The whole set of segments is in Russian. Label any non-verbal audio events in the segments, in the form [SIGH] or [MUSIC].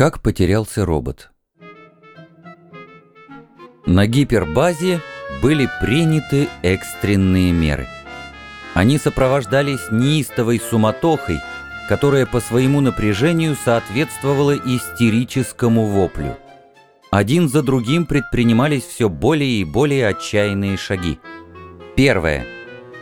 Как потерялся робот? На гипербазе были приняты экстренные меры. Они сопровождались неистовой суматохой, которая по своему напряжению соответствовала истерическому воплю. Один за другим предпринимались все более и более отчаянные шаги. Первое.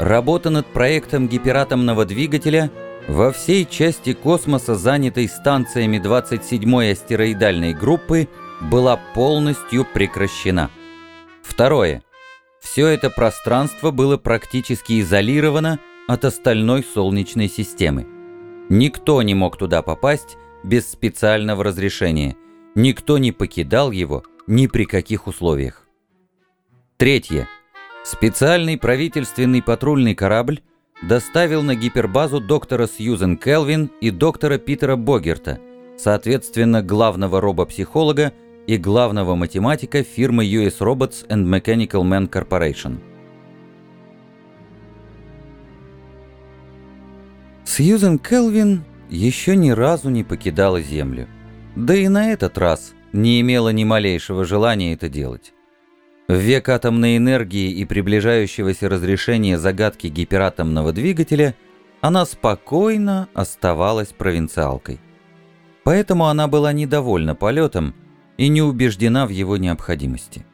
Работа над проектом гиператомного двигателя – во всей части космоса, занятой станциями 27-й астероидальной группы, была полностью прекращена. Второе. Все это пространство было практически изолировано от остальной Солнечной системы. Никто не мог туда попасть без специального разрешения. Никто не покидал его ни при каких условиях. Третье. Специальный правительственный патрульный корабль доставил на гипербазу доктора Сьюзен Келвин и доктора Питера Богерта, соответственно, главного робопсихолога и главного математика фирмы US Robots and Mechanical Man Corporation. Сьюзен Келвин еще ни разу не покидала Землю. Да и на этот раз не имела ни малейшего желания это делать. В век атомной энергии и приближающегося разрешения загадки гиператомного двигателя она спокойно оставалась провинциалкой. Поэтому она была недовольна полетом и не убеждена в его необходимости.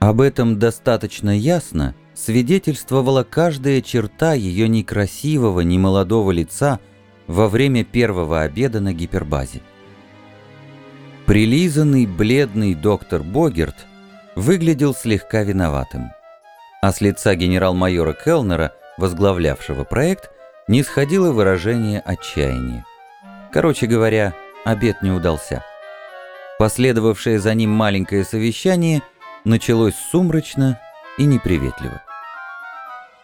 Об этом достаточно ясно свидетельствовала каждая черта ее некрасивого, немолодого лица во время первого обеда на гипербазе. Прилизанный, бледный доктор Богерт – выглядел слегка виноватым. А с лица генерал-майора Келнера, возглавлявшего проект, не сходило выражение отчаяния. Короче говоря, обед не удался. Последовавшее за ним маленькое совещание началось сумрачно и неприветливо.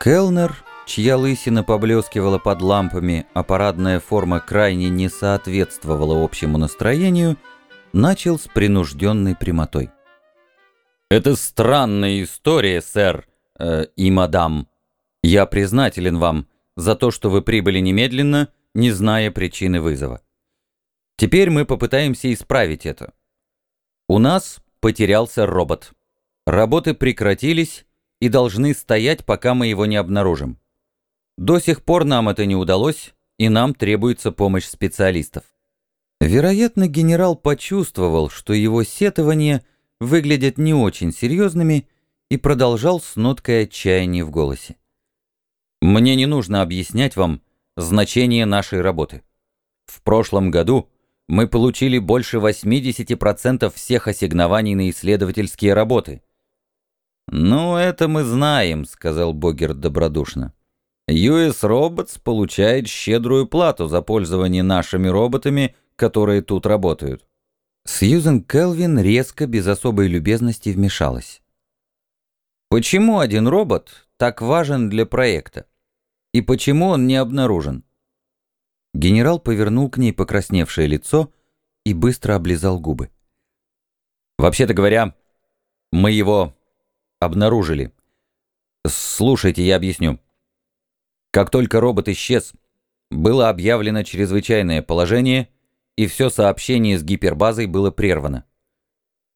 Келнер, чья лысина поблескивала под лампами, а парадная форма крайне не соответствовала общему настроению, начал с принужденной прямотой. «Это странная история, сэр э, и мадам. Я признателен вам за то, что вы прибыли немедленно, не зная причины вызова. Теперь мы попытаемся исправить это. У нас потерялся робот. Работы прекратились и должны стоять, пока мы его не обнаружим. До сих пор нам это не удалось, и нам требуется помощь специалистов». Вероятно, генерал почувствовал, что его сетование – выглядят не очень серьезными, и продолжал с ноткой отчаяния в голосе. «Мне не нужно объяснять вам значение нашей работы. В прошлом году мы получили больше 80% всех ассигнований на исследовательские работы». «Ну, это мы знаем», — сказал Богерт добродушно. US Robots получает щедрую плату за пользование нашими роботами, которые тут работают. Сьюзен Келвин резко, без особой любезности вмешалась. Почему один робот так важен для проекта? И почему он не обнаружен? Генерал повернул к ней покрасневшее лицо и быстро облизал губы. Вообще-то говоря, мы его обнаружили. Слушайте, я объясню. Как только робот исчез, было объявлено чрезвычайное положение — и все сообщение с гипербазой было прервано.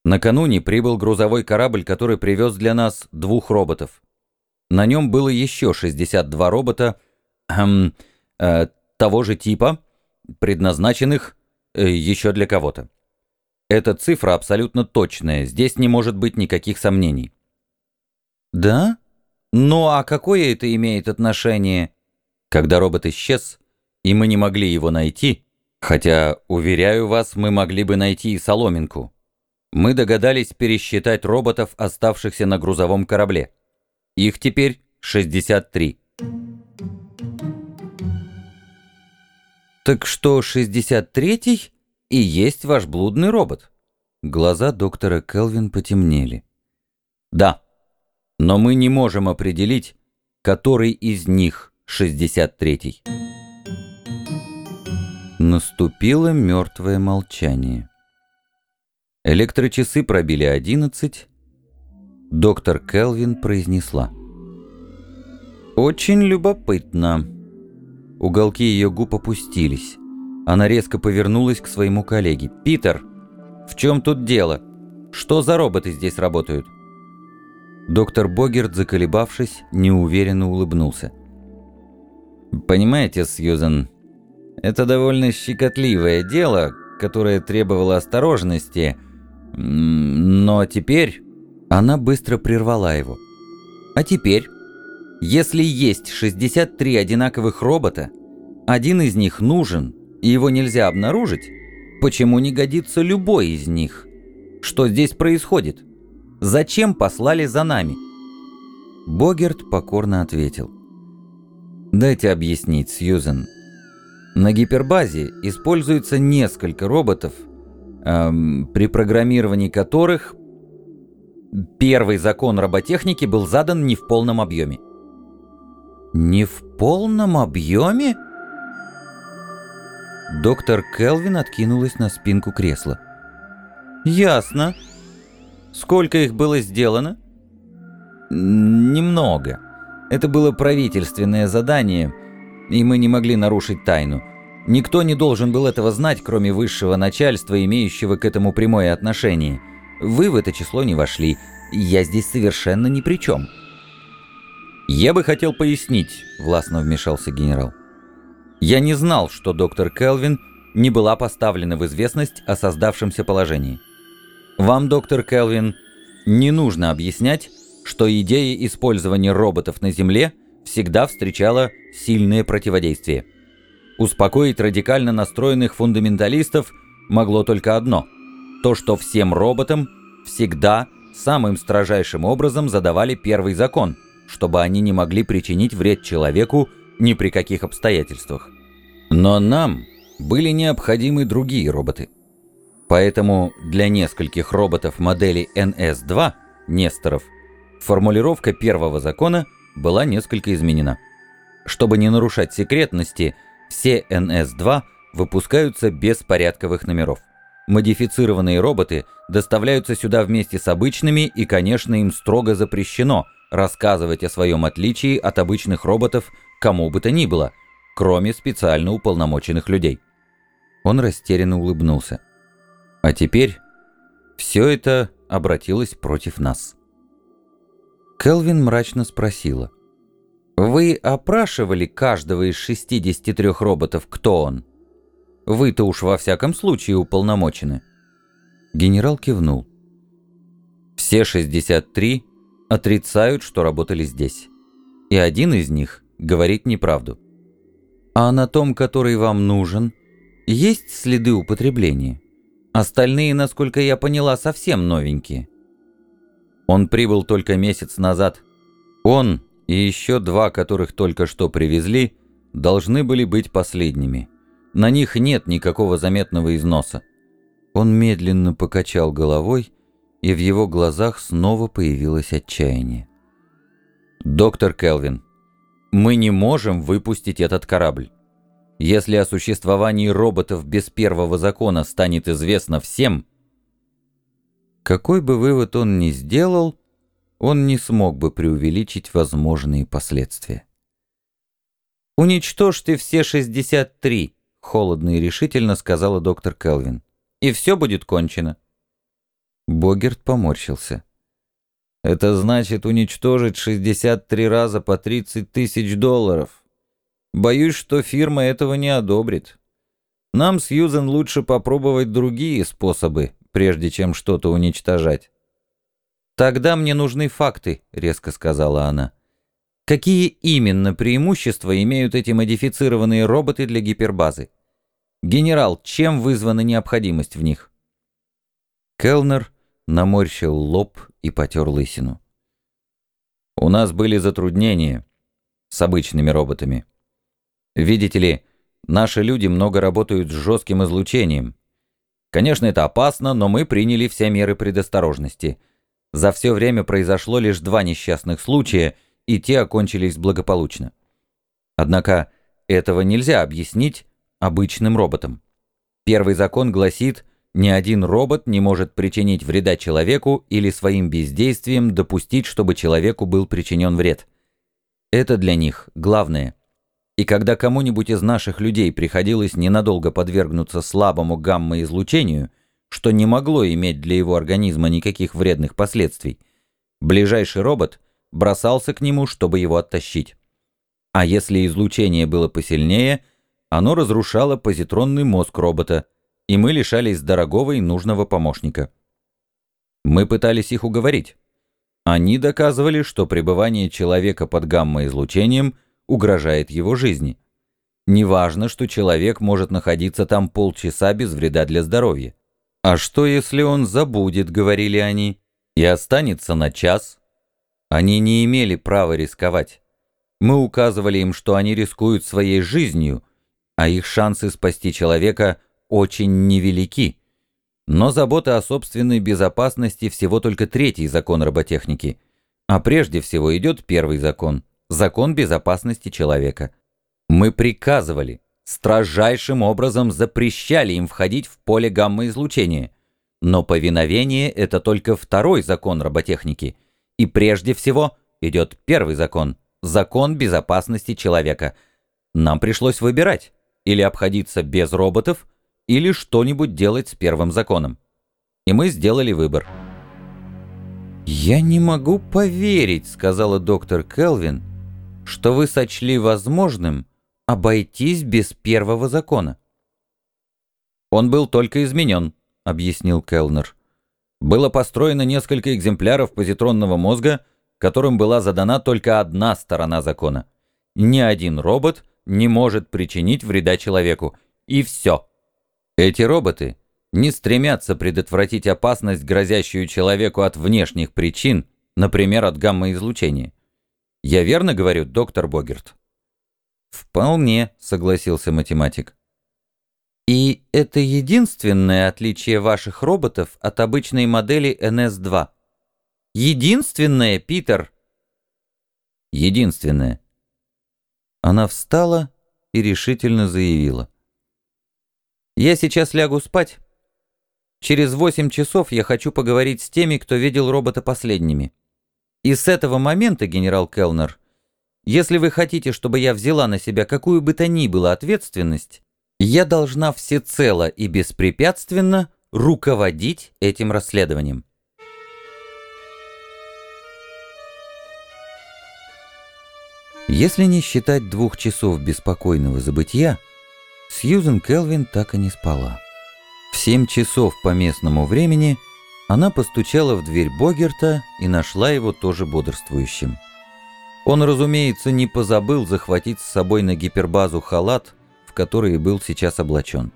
Накануне прибыл грузовой корабль, который привез для нас двух роботов. На нем было еще 62 робота эм, э, того же типа, предназначенных э, еще для кого-то. Эта цифра абсолютно точная, здесь не может быть никаких сомнений. Да? Ну а какое это имеет отношение? Когда робот исчез, и мы не могли его найти, Хотя, уверяю вас, мы могли бы найти и соломинку. Мы догадались пересчитать роботов, оставшихся на грузовом корабле. Их теперь 63. Так что 63-й и есть ваш блудный робот? Глаза доктора Келвин потемнели. Да, но мы не можем определить, который из них 63-й. Наступило мертвое молчание. Электрочасы пробили одиннадцать. Доктор Келвин произнесла. «Очень любопытно». Уголки ее губ опустились. Она резко повернулась к своему коллеге. «Питер, В чем тут дело? Что за роботы здесь работают?» Доктор Богерт, заколебавшись, неуверенно улыбнулся. «Понимаете, Сьюзен, это довольно щекотливое дело, которое требовало осторожности, но теперь...» Она быстро прервала его. «А теперь, если есть 63 одинаковых робота, один из них нужен, и его нельзя обнаружить, почему не годится любой из них? Что здесь происходит? Зачем послали за нами?» Богерт покорно ответил. «Дайте объяснить, Сьюзен. На гипербазе используется несколько роботов, эм, при программировании которых первый закон роботехники был задан не в полном объеме». «Не в полном объеме?» Доктор Келвин откинулась на спинку кресла. «Ясно. Сколько их было сделано?» «Немного. Это было правительственное задание, и мы не могли нарушить тайну. Никто не должен был этого знать, кроме высшего начальства, имеющего к этому прямое отношение. Вы в это число не вошли. Я здесь совершенно ни при чем». «Я бы хотел пояснить», — властно вмешался генерал. Я не знал, что доктор Келвин не была поставлена в известность о создавшемся положении. Вам, доктор Келвин, не нужно объяснять, что идея использования роботов на Земле всегда встречала сильное противодействие. Успокоить радикально настроенных фундаменталистов могло только одно – то, что всем роботам всегда самым строжайшим образом задавали первый закон, чтобы они не могли причинить вред человеку ни при каких обстоятельствах. Но нам были необходимы другие роботы. Поэтому для нескольких роботов модели NS-2, Несторов, формулировка первого закона была несколько изменена. Чтобы не нарушать секретности, все NS-2 выпускаются без порядковых номеров. Модифицированные роботы доставляются сюда вместе с обычными, и, конечно, им строго запрещено рассказывать о своем отличии от обычных роботов кому бы то ни было, кроме специально уполномоченных людей. Он растерянно улыбнулся. А теперь все это обратилось против нас. Келвин мрачно спросила. «Вы опрашивали каждого из 63 роботов, кто он? Вы-то уж во всяком случае уполномочены». Генерал кивнул. Все 63 отрицают, что работали здесь. И один из них говорит неправду. А на том, который вам нужен, есть следы употребления? Остальные, насколько я поняла, совсем новенькие. Он прибыл только месяц назад. Он и еще два, которых только что привезли, должны были быть последними. На них нет никакого заметного износа. Он медленно покачал головой, и в его глазах снова появилось отчаяние. «Доктор Келвин, мы не можем выпустить этот корабль. Если о существовании роботов без первого закона станет известно всем, какой бы вывод он ни сделал, он не смог бы преувеличить возможные последствия. «Уничтожьте все 63», — холодно и решительно сказала доктор Келвин. «И все будет кончено». Богерт поморщился. Это значит уничтожить 63 раза по 30 тысяч долларов. Боюсь, что фирма этого не одобрит. Нам, Сьюзен, лучше попробовать другие способы, прежде чем что-то уничтожать. «Тогда мне нужны факты», — резко сказала она. «Какие именно преимущества имеют эти модифицированные роботы для гипербазы? Генерал, чем вызвана необходимость в них?» Келнер наморщил лоб и потер лысину. «У нас были затруднения с обычными роботами. Видите ли, наши люди много работают с жестким излучением. Конечно, это опасно, но мы приняли все меры предосторожности. За все время произошло лишь два несчастных случая, и те окончились благополучно. Однако этого нельзя объяснить обычным роботом. Первый закон гласит – ни один робот не может причинить вреда человеку или своим бездействием допустить, чтобы человеку был причинен вред. Это для них главное. И когда кому-нибудь из наших людей приходилось ненадолго подвергнуться слабому гамма-излучению, что не могло иметь для его организма никаких вредных последствий, ближайший робот бросался к нему, чтобы его оттащить. А если излучение было посильнее, оно разрушало позитронный мозг робота, и мы лишались дорогого и нужного помощника. Мы пытались их уговорить. Они доказывали, что пребывание человека под гамма-излучением угрожает его жизни. Неважно, что человек может находиться там полчаса без вреда для здоровья. А что, если он забудет, говорили они, и останется на час? Они не имели права рисковать. Мы указывали им, что они рискуют своей жизнью, а их шансы спасти человека очень невелики. Но забота о собственной безопасности всего только третий закон роботехники. А прежде всего идет первый закон – закон безопасности человека. Мы приказывали, строжайшим образом запрещали им входить в поле гамма-излучения. Но повиновение – это только второй закон роботехники. И прежде всего идет первый закон – закон безопасности человека. Нам пришлось выбирать – или обходиться без роботов – или что-нибудь делать с первым законом. И мы сделали выбор. «Я не могу поверить», — сказала доктор Келвин, «что вы сочли возможным обойтись без первого закона». «Он был только изменен», — объяснил Келнер. «Было построено несколько экземпляров позитронного мозга, которым была задана только одна сторона закона. Ни один робот не может причинить вреда человеку. И все». Эти роботы не стремятся предотвратить опасность, грозящую человеку от внешних причин, например, от гамма-излучения. Я верно говорю, доктор Богерт? Вполне, согласился математик. И это единственное отличие ваших роботов от обычной модели NS-2? Единственное, Питер? Единственное. Она встала и решительно заявила. Я сейчас лягу спать. Через восемь часов я хочу поговорить с теми, кто видел робота последними. И с этого момента, генерал Келнер, если вы хотите, чтобы я взяла на себя какую бы то ни было ответственность, я должна всецело и беспрепятственно руководить этим расследованием. Если не считать двух часов беспокойного забытия, Сьюзен Келвин так и не спала. В семь часов по местному времени она постучала в дверь Богерта и нашла его тоже бодрствующим. Он, разумеется, не позабыл захватить с собой на гипербазу халат, в который был сейчас облачен.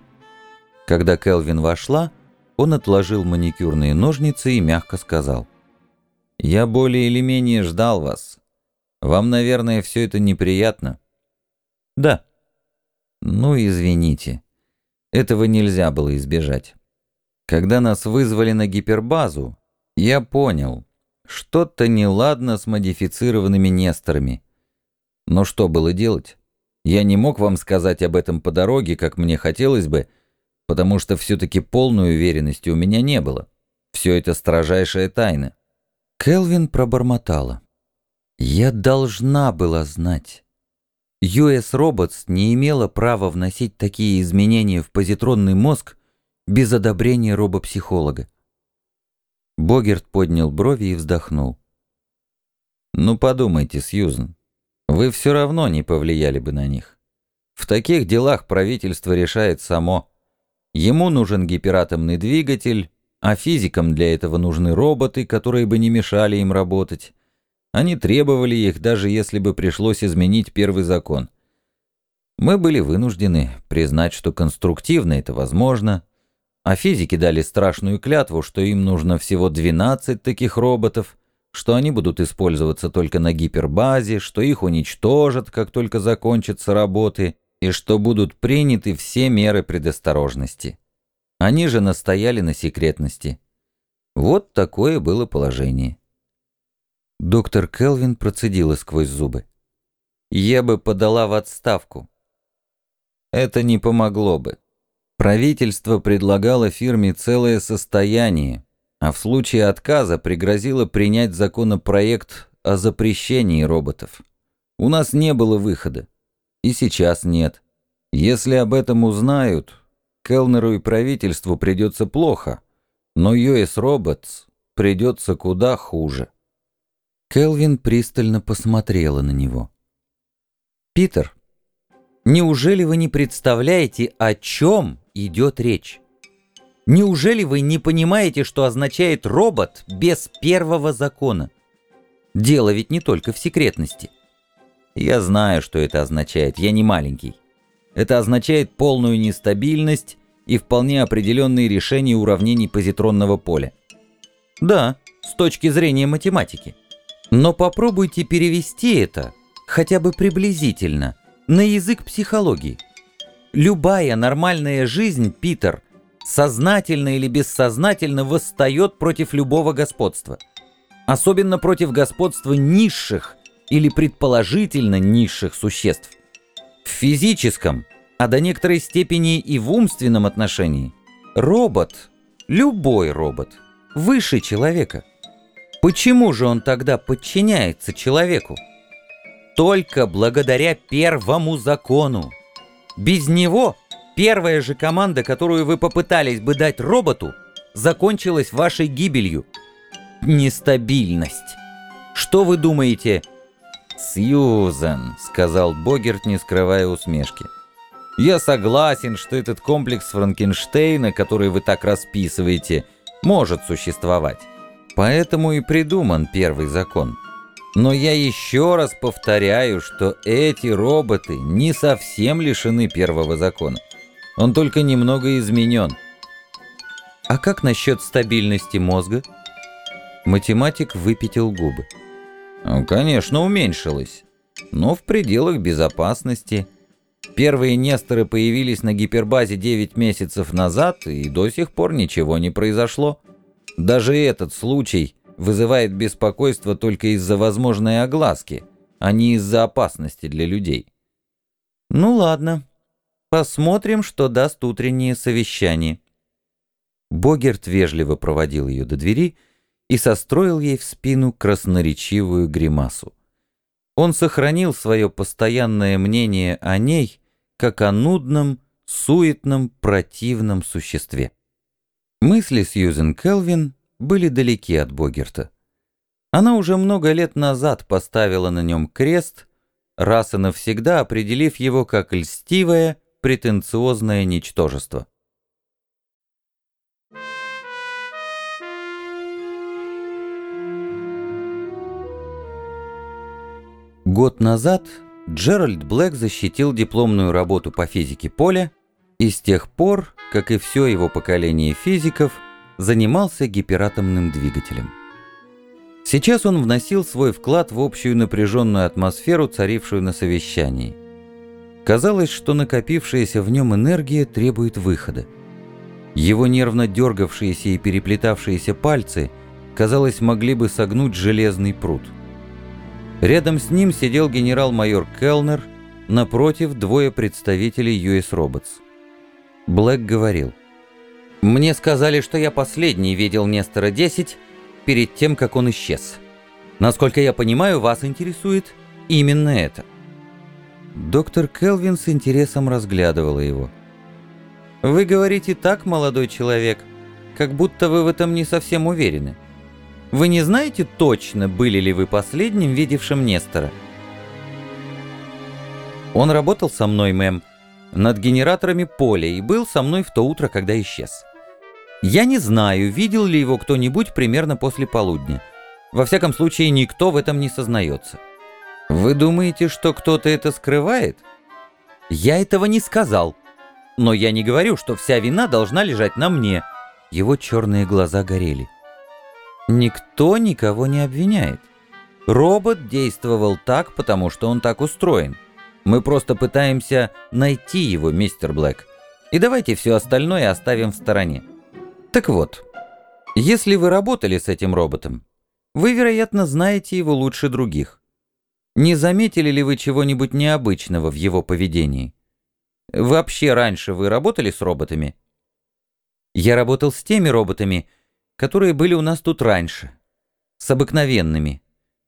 Когда Келвин вошла, он отложил маникюрные ножницы и мягко сказал. «Я более или менее ждал вас. Вам, наверное, все это неприятно?» «Да», ну, извините. Этого нельзя было избежать. Когда нас вызвали на гипербазу, я понял, что-то неладно с модифицированными Несторами. Но что было делать? Я не мог вам сказать об этом по дороге, как мне хотелось бы, потому что все-таки полной уверенности у меня не было. Все это строжайшая тайна. Келвин пробормотала. «Я должна была знать». US Robots не имела права вносить такие изменения в позитронный мозг без одобрения робопсихолога. Богерт поднял брови и вздохнул. «Ну подумайте, Сьюзен, вы все равно не повлияли бы на них. В таких делах правительство решает само. Ему нужен гиператомный двигатель, а физикам для этого нужны роботы, которые бы не мешали им работать. Они требовали их, даже если бы пришлось изменить первый закон. Мы были вынуждены признать, что конструктивно это возможно, а физики дали страшную клятву, что им нужно всего 12 таких роботов, что они будут использоваться только на гипербазе, что их уничтожат, как только закончатся работы, и что будут приняты все меры предосторожности. Они же настояли на секретности. Вот такое было положение. Доктор Келвин процедила сквозь зубы. «Я бы подала в отставку». Это не помогло бы. Правительство предлагало фирме целое состояние, а в случае отказа пригрозило принять законопроект о запрещении роботов. У нас не было выхода. И сейчас нет. Если об этом узнают, Келнеру и правительству придется плохо – Но US Robots придется куда хуже. Келвин пристально посмотрела на него. «Питер, неужели вы не представляете, о чем идет речь? Неужели вы не понимаете, что означает робот без первого закона? Дело ведь не только в секретности. Я знаю, что это означает, я не маленький. Это означает полную нестабильность и вполне определенные решения уравнений позитронного поля. Да, с точки зрения математики. Но попробуйте перевести это, хотя бы приблизительно, на язык психологии. Любая нормальная жизнь, Питер, сознательно или бессознательно восстает против любого господства. Особенно против господства низших или предположительно низших существ. В физическом, а до некоторой степени и в умственном отношении, робот, любой робот, выше человека. Почему же он тогда подчиняется человеку? Только благодаря первому закону. Без него первая же команда, которую вы попытались бы дать роботу, закончилась вашей гибелью. Нестабильность. Что вы думаете? «Сьюзен», — сказал Богерт, не скрывая усмешки. «Я согласен, что этот комплекс Франкенштейна, который вы так расписываете, может существовать. Поэтому и придуман первый закон. Но я еще раз повторяю, что эти роботы не совсем лишены первого закона. Он только немного изменен. А как насчет стабильности мозга? Математик выпятил губы. Конечно, уменьшилась. Но в пределах безопасности. Первые Несторы появились на гипербазе 9 месяцев назад, и до сих пор ничего не произошло. Даже этот случай вызывает беспокойство только из-за возможной огласки, а не из-за опасности для людей. Ну ладно, посмотрим, что даст утреннее совещание. Богерт вежливо проводил ее до двери и состроил ей в спину красноречивую гримасу. Он сохранил свое постоянное мнение о ней, как о нудном, суетном, противном существе. Мысли Сьюзен Келвин были далеки от Богерта. Она уже много лет назад поставила на нем крест, раз и навсегда определив его как льстивое, претенциозное ничтожество. Год назад Джеральд Блэк защитил дипломную работу по физике поля и с тех пор, как и все его поколение физиков, занимался гиператомным двигателем. Сейчас он вносил свой вклад в общую напряженную атмосферу, царившую на совещании. Казалось, что накопившаяся в нем энергия требует выхода. Его нервно дергавшиеся и переплетавшиеся пальцы, казалось, могли бы согнуть железный пруд. Рядом с ним сидел генерал-майор Келнер, напротив двое представителей US Robots. Блэк говорил, «Мне сказали, что я последний видел Нестора-10 перед тем, как он исчез. Насколько я понимаю, вас интересует именно это». Доктор Келвин с интересом разглядывала его. «Вы говорите так, молодой человек, как будто вы в этом не совсем уверены. Вы не знаете точно, были ли вы последним, видевшим Нестора?» «Он работал со мной, мэм», над генераторами поля и был со мной в то утро, когда исчез. Я не знаю, видел ли его кто-нибудь примерно после полудня. Во всяком случае, никто в этом не сознается. Вы думаете, что кто-то это скрывает? Я этого не сказал. Но я не говорю, что вся вина должна лежать на мне. Его черные глаза горели. Никто никого не обвиняет. Робот действовал так, потому что он так устроен. Мы просто пытаемся найти его, мистер Блэк. И давайте все остальное оставим в стороне. Так вот, если вы работали с этим роботом, вы, вероятно, знаете его лучше других. Не заметили ли вы чего-нибудь необычного в его поведении? Вообще раньше вы работали с роботами? Я работал с теми роботами, которые были у нас тут раньше. С обыкновенными.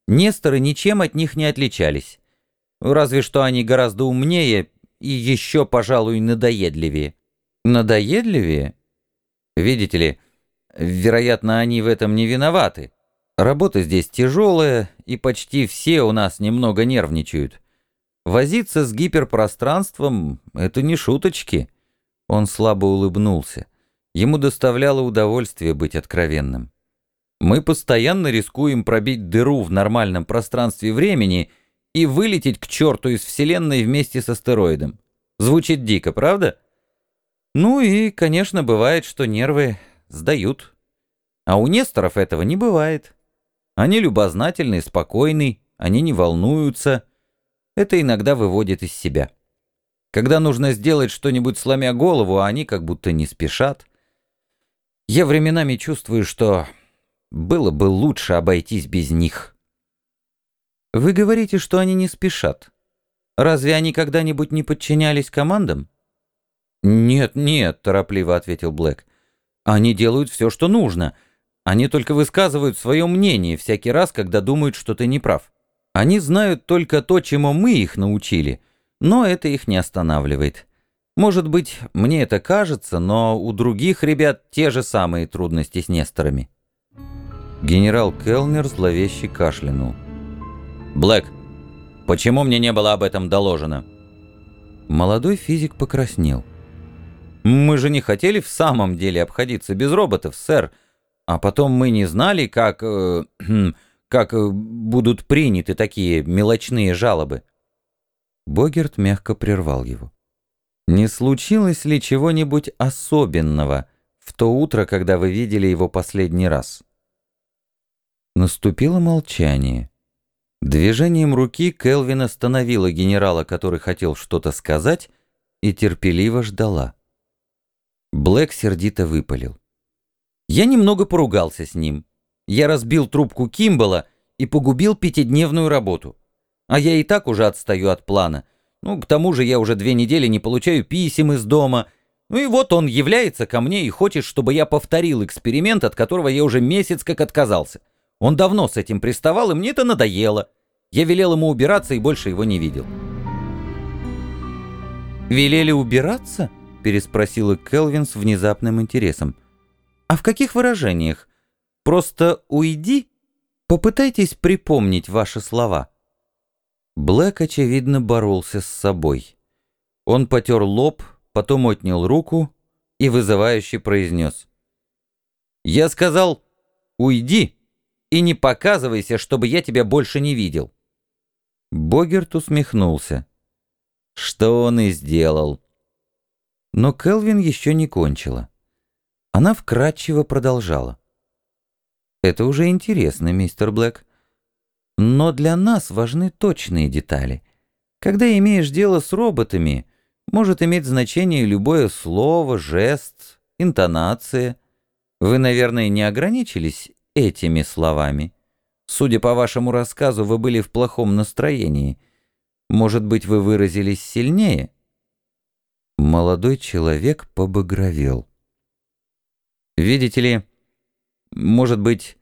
Несторы ничем от них не отличались. Разве что они гораздо умнее и еще, пожалуй, надоедливее. Надоедливее? Видите ли, Вероятно, они в этом не виноваты. Работа здесь тяжелая, и почти все у нас немного нервничают. Возиться с гиперпространством — это не шуточки. Он слабо улыбнулся. Ему доставляло удовольствие быть откровенным. Мы постоянно рискуем пробить дыру в нормальном пространстве времени и вылететь к черту из Вселенной вместе с астероидом. Звучит дико, правда? Ну и, конечно, бывает, что нервы сдают. А у Несторов этого не бывает. Они любознательны, спокойны, они не волнуются. Это иногда выводит из себя. Когда нужно сделать что-нибудь сломя голову, а они как будто не спешат. Я временами чувствую, что было бы лучше обойтись без них. Вы говорите, что они не спешат. Разве они когда-нибудь не подчинялись командам? Нет, нет, торопливо ответил Блэк. Они делают все, что нужно. Они только высказывают свое мнение всякий раз, когда думают, что ты не прав. Они знают только то, чему мы их научили, но это их не останавливает. Может быть, мне это кажется, но у других ребят те же самые трудности с Несторами. Генерал Келнер зловеще кашлянул. «Блэк, почему мне не было об этом доложено?» Молодой физик покраснел. Мы же не хотели в самом деле обходиться без роботов, сэр. А потом мы не знали, как... Э, [CLEARS THROAT] как э, будут приняты такие мелочные жалобы. Богерт мягко прервал его. Не случилось ли чего-нибудь особенного в то утро, когда вы видели его последний раз? Наступило молчание. Движением руки Келвин остановила генерала, который хотел что-то сказать, и терпеливо ждала. Блэк сердито выпалил. Я немного поругался с ним. Я разбил трубку Кимбала и погубил пятидневную работу. А я и так уже отстаю от плана. Ну, к тому же я уже две недели не получаю писем из дома. Ну и вот он является ко мне и хочет, чтобы я повторил эксперимент, от которого я уже месяц как отказался. Он давно с этим приставал, и мне это надоело. Я велел ему убираться и больше его не видел. «Велели убираться?» — переспросила Келвин с внезапным интересом. «А в каких выражениях? Просто уйди? Попытайтесь припомнить ваши слова». Блэк, очевидно, боролся с собой. Он потер лоб, потом отнял руку и вызывающе произнес. «Я сказал, уйди и не показывайся, чтобы я тебя больше не видел». Богерт усмехнулся. Что он и сделал. Но Келвин еще не кончила. Она вкратчиво продолжала. «Это уже интересно, мистер Блэк. Но для нас важны точные детали. Когда имеешь дело с роботами, может иметь значение любое слово, жест, интонация. Вы, наверное, не ограничились этими словами. Судя по вашему рассказу, вы были в плохом настроении. Может быть, вы выразились сильнее?» Молодой человек побагровел. «Видите ли, может быть,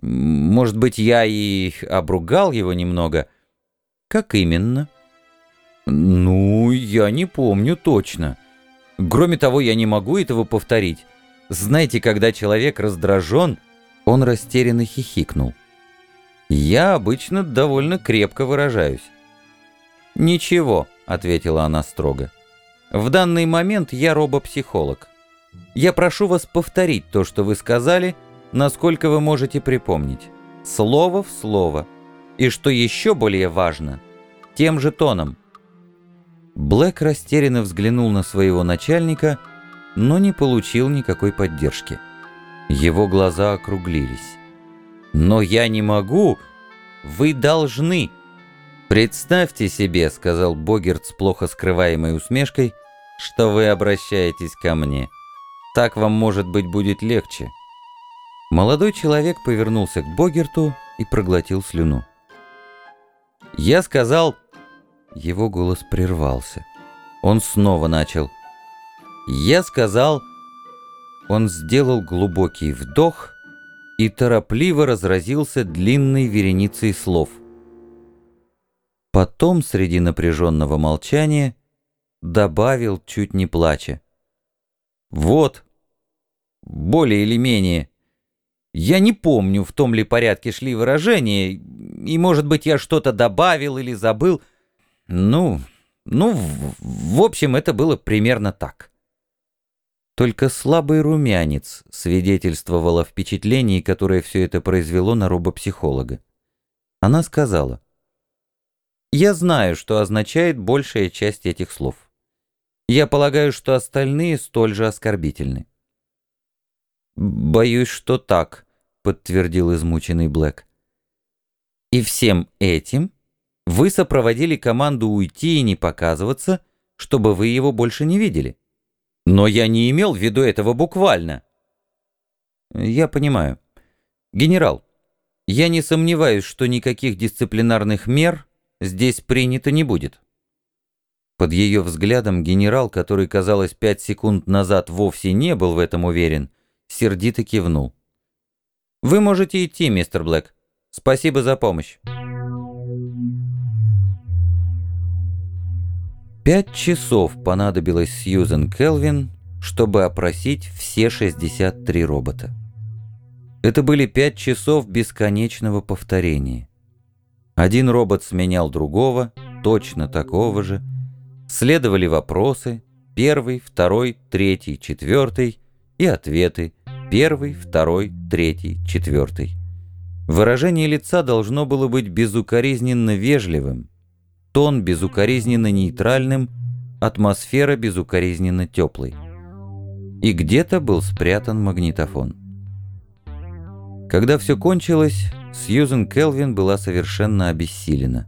может быть, я и обругал его немного. Как именно?» «Ну, я не помню точно. Кроме того, я не могу этого повторить. Знаете, когда человек раздражен, он растерянно хихикнул. Я обычно довольно крепко выражаюсь». «Ничего», — ответила она строго. В данный момент я робопсихолог. Я прошу вас повторить то, что вы сказали, насколько вы можете припомнить. Слово в слово. И что еще более важно, тем же тоном. Блэк растерянно взглянул на своего начальника, но не получил никакой поддержки. Его глаза округлились. «Но я не могу! Вы должны!» «Представьте себе», — сказал Богерт с плохо скрываемой усмешкой, что вы обращаетесь ко мне. Так вам, может быть, будет легче». Молодой человек повернулся к Богерту и проглотил слюну. «Я сказал...» Его голос прервался. Он снова начал. «Я сказал...» Он сделал глубокий вдох и торопливо разразился длинной вереницей слов. Потом, среди напряженного молчания, добавил, чуть не плача. «Вот, более или менее, Я не помню, в том ли порядке шли выражения, и, может быть, я что-то добавил или забыл. Ну, ну, в, в общем, это было примерно так. Только слабый румянец свидетельствовал о впечатлении, которое все это произвело на робопсихолога. Она сказала, «Я знаю, что означает большая часть этих слов. Я полагаю, что остальные столь же оскорбительны». «Боюсь, что так», — подтвердил измученный Блэк. «И всем этим вы сопроводили команду уйти и не показываться, чтобы вы его больше не видели. Но я не имел в виду этого буквально». «Я понимаю. Генерал, я не сомневаюсь, что никаких дисциплинарных мер здесь принято не будет». Под ее взглядом генерал, который, казалось, пять секунд назад вовсе не был в этом уверен, — сердито кивнул. «Вы можете идти, мистер Блэк. Спасибо за помощь». Пять часов понадобилось Сьюзен Келвин, чтобы опросить все 63 робота. Это были пять часов бесконечного повторения. Один робот сменял другого, точно такого же. Следовали вопросы, первый, второй, третий, четвертый и ответы, Первый, второй, третий, четвертый. Выражение лица должно было быть безукоризненно вежливым, тон безукоризненно нейтральным, атмосфера безукоризненно теплой. И где-то был спрятан магнитофон. Когда все кончилось, Сьюзен Келвин была совершенно обессилена.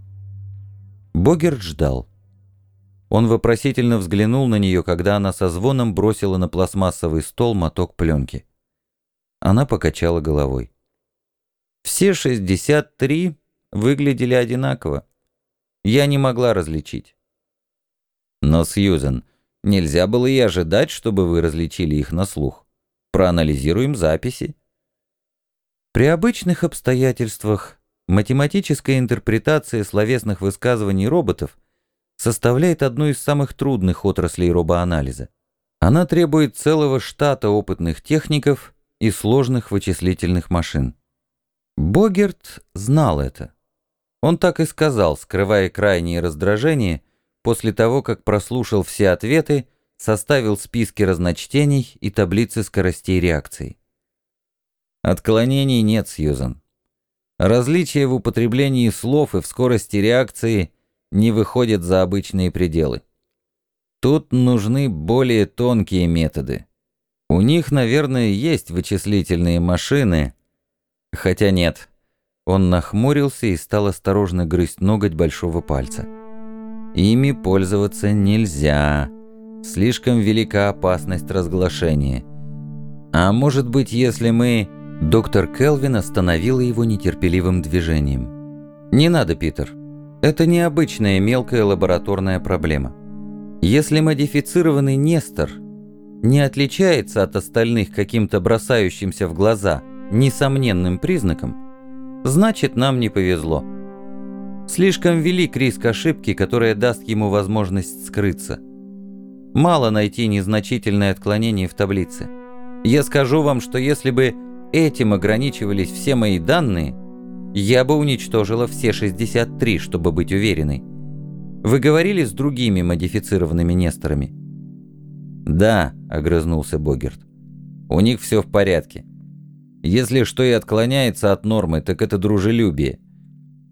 Богерт ждал. Он вопросительно взглянул на нее, когда она со звоном бросила на пластмассовый стол моток пленки. Она покачала головой. Все 63 выглядели одинаково. Я не могла различить. Но, Сьюзен, нельзя было и ожидать, чтобы вы различили их на слух. Проанализируем записи. При обычных обстоятельствах математическая интерпретация словесных высказываний роботов составляет одну из самых трудных отраслей робоанализа. Она требует целого штата опытных техников и сложных вычислительных машин. Богерт знал это. Он так и сказал, скрывая крайнее раздражение, после того, как прослушал все ответы, составил списки разночтений и таблицы скоростей реакции. Отклонений нет, Сьюзан. Различия в употреблении слов и в скорости реакции не выходят за обычные пределы. Тут нужны более тонкие методы. У них, наверное, есть вычислительные машины. Хотя нет. Он нахмурился и стал осторожно грызть ноготь большого пальца. Ими пользоваться нельзя. Слишком велика опасность разглашения. А может быть, если мы... Доктор Келвин остановила его нетерпеливым движением. «Не надо, Питер. Это необычная мелкая лабораторная проблема. Если модифицированный Нестор не отличается от остальных каким-то бросающимся в глаза, несомненным признаком, значит нам не повезло. Слишком велик риск ошибки, которая даст ему возможность скрыться. Мало найти незначительное отклонение в таблице. Я скажу вам, что если бы этим ограничивались все мои данные, я бы уничтожила все 63, чтобы быть уверенной. Вы говорили с другими модифицированными несторами? «Да», — огрызнулся Богерт. «У них все в порядке. Если что и отклоняется от нормы, так это дружелюбие.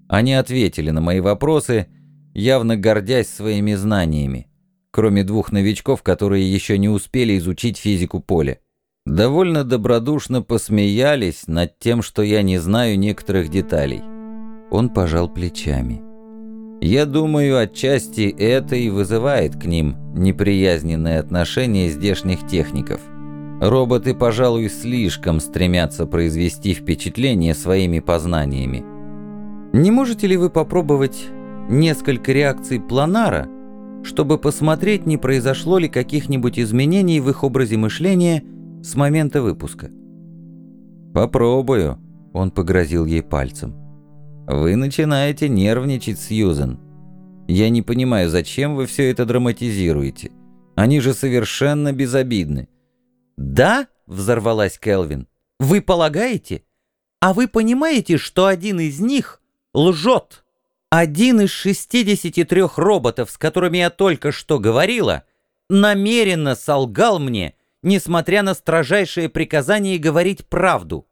Они ответили на мои вопросы, явно гордясь своими знаниями, кроме двух новичков, которые еще не успели изучить физику поля. Довольно добродушно посмеялись над тем, что я не знаю некоторых деталей». Он пожал плечами. Я думаю, отчасти это и вызывает к ним неприязненное отношение здешних техников. Роботы, пожалуй, слишком стремятся произвести впечатление своими познаниями. Не можете ли вы попробовать несколько реакций планара, чтобы посмотреть, не произошло ли каких-нибудь изменений в их образе мышления с момента выпуска? «Попробую», — он погрозил ей пальцем. «Вы начинаете нервничать, Сьюзен. Я не понимаю, зачем вы все это драматизируете? Они же совершенно безобидны». «Да?» — взорвалась Келвин. Вы полагаете? А вы понимаете, что один из них лжет? Один из 63 роботов, с которыми я только что говорила, намеренно солгал мне, несмотря на строжайшее приказание говорить правду.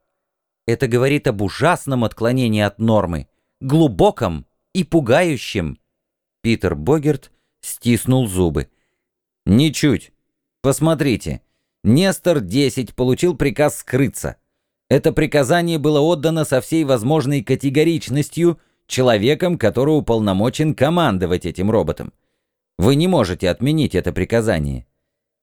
Это говорит об ужасном отклонении от нормы, глубоком и пугающем. Питер Богерт стиснул зубы. «Ничуть. Посмотрите. Нестор-10 получил приказ скрыться. Это приказание было отдано со всей возможной категоричностью человеком, который уполномочен командовать этим роботом. Вы не можете отменить это приказание.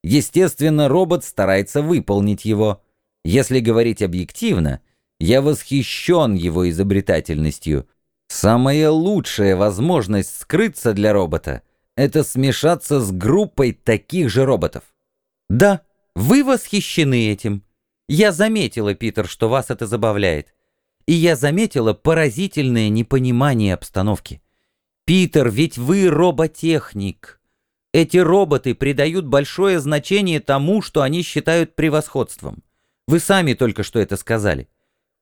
Естественно, робот старается выполнить его. Если говорить объективно, я восхищен его изобретательностью. Самая лучшая возможность скрыться для робота — это смешаться с группой таких же роботов. Да, вы восхищены этим. Я заметила, Питер, что вас это забавляет. И я заметила поразительное непонимание обстановки. Питер, ведь вы роботехник. Эти роботы придают большое значение тому, что они считают превосходством. Вы сами только что это сказали.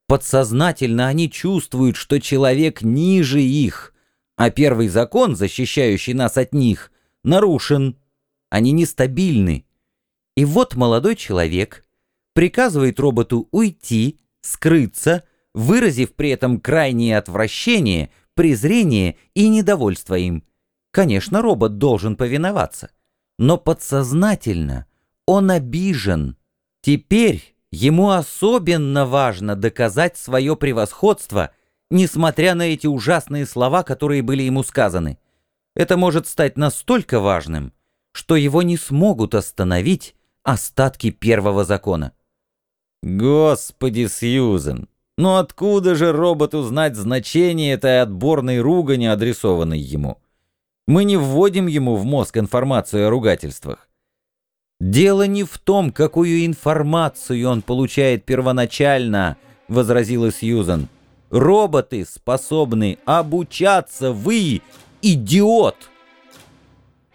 Подсознательно они чувствуют, что человек ниже их, а первый закон, защищающий нас от них, нарушен. Они нестабильны. И вот молодой человек приказывает роботу уйти, скрыться, выразив при этом крайнее отвращение, презрение и недовольство им. Конечно, робот должен повиноваться, но подсознательно он обижен. Теперь Ему особенно важно доказать свое превосходство, несмотря на эти ужасные слова, которые были ему сказаны. Это может стать настолько важным, что его не смогут остановить остатки первого закона. Господи, Сьюзен, ну откуда же роботу знать значение этой отборной ругани, адресованной ему? Мы не вводим ему в мозг информацию о ругательствах. «Дело не в том, какую информацию он получает первоначально», — возразила Сьюзан. «Роботы способны обучаться, вы идиот!»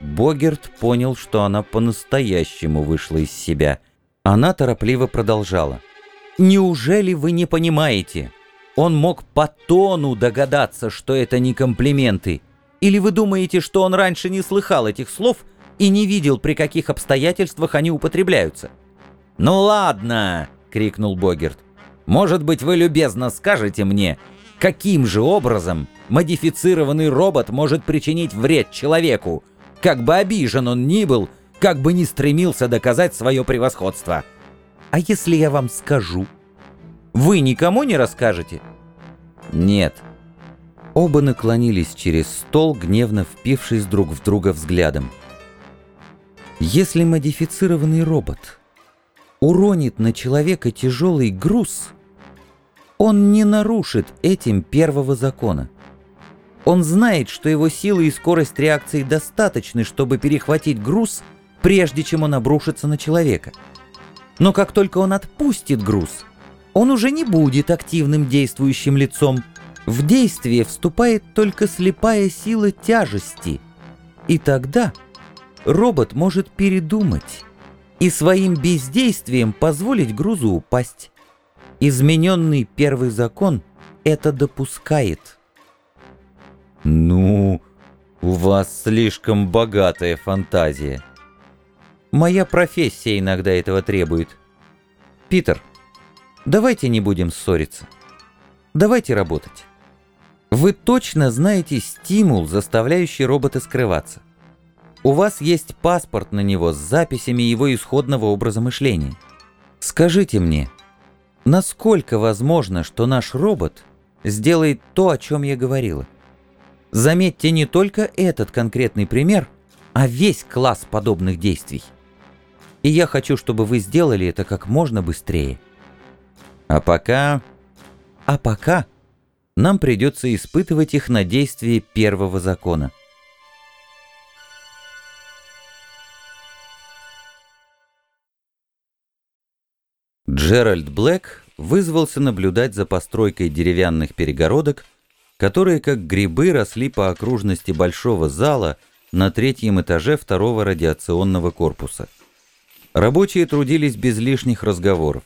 Богерт понял, что она по-настоящему вышла из себя. Она торопливо продолжала. «Неужели вы не понимаете? Он мог по тону догадаться, что это не комплименты. Или вы думаете, что он раньше не слыхал этих слов и не видел, при каких обстоятельствах они употребляются. «Ну ладно!» — крикнул Богерт. «Может быть, вы любезно скажете мне, каким же образом модифицированный робот может причинить вред человеку, как бы обижен он ни был, как бы не стремился доказать свое превосходство?» «А если я вам скажу? Вы никому не расскажете?» «Нет». Оба наклонились через стол, гневно впившись друг в друга взглядом. Если модифицированный робот уронит на человека тяжелый груз, он не нарушит этим первого закона. Он знает, что его силы и скорость реакции достаточны, чтобы перехватить груз, прежде чем он обрушится на человека. Но как только он отпустит груз, он уже не будет активным действующим лицом. В действие вступает только слепая сила тяжести. И тогда робот может передумать и своим бездействием позволить грузу упасть. Измененный первый закон это допускает. «Ну, у вас слишком богатая фантазия». «Моя профессия иногда этого требует. Питер, давайте не будем ссориться. Давайте работать. Вы точно знаете стимул, заставляющий робота скрываться. У вас есть паспорт на него с записями его исходного образа мышления. Скажите мне, насколько возможно, что наш робот сделает то, о чем я говорила? Заметьте не только этот конкретный пример, а весь класс подобных действий. И я хочу, чтобы вы сделали это как можно быстрее. А пока... А пока нам придется испытывать их на действие первого закона – Джеральд Блэк вызвался наблюдать за постройкой деревянных перегородок, которые как грибы росли по окружности большого зала на третьем этаже второго радиационного корпуса. Рабочие трудились без лишних разговоров.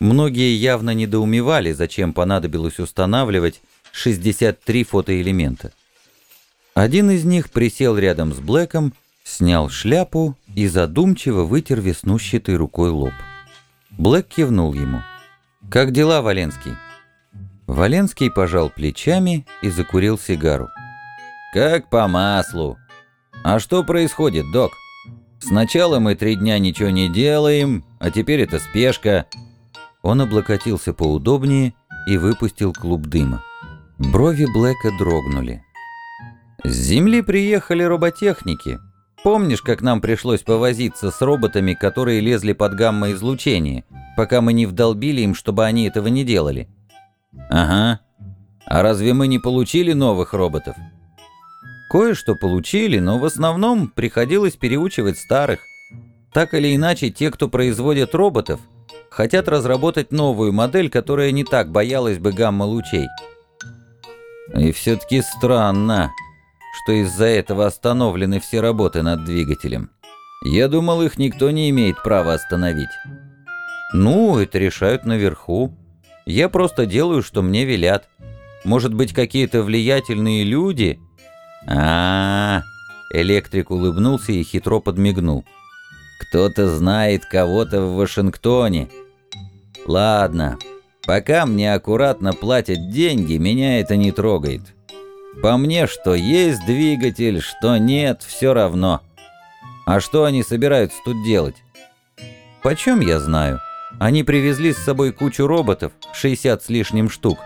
Многие явно недоумевали, зачем понадобилось устанавливать 63 фотоэлемента. Один из них присел рядом с Блэком, снял шляпу и задумчиво вытер веснущатой рукой лоб. Блэк кивнул ему. «Как дела, Валенский?» Валенский пожал плечами и закурил сигару. «Как по маслу. А что происходит, док? Сначала мы три дня ничего не делаем, а теперь это спешка». Он облокотился поудобнее и выпустил клуб дыма. Брови Блэка дрогнули. «С Земли приехали роботехники. Помнишь, как нам пришлось повозиться с роботами, которые лезли под гамма-излучение, пока мы не вдолбили им, чтобы они этого не делали?» «Ага. А разве мы не получили новых роботов?» «Кое-что получили, но в основном приходилось переучивать старых. Так или иначе, те, кто производит роботов, хотят разработать новую модель, которая не так боялась бы гамма-лучей». «И все-таки странно, что из-за этого остановлены все работы над двигателем. Я думал, их никто не имеет права остановить». «Ну, это решают наверху. Я просто делаю, что мне велят. Может быть, какие-то влиятельные люди?» а, -а, -а Электрик улыбнулся и хитро подмигнул. «Кто-то знает кого-то в Вашингтоне. Ладно, пока мне аккуратно платят деньги, меня это не трогает. По мне, что есть двигатель, что нет, все равно. А что они собираются тут делать?» «Почем я знаю?» Они привезли с собой кучу роботов, 60 с лишним штук,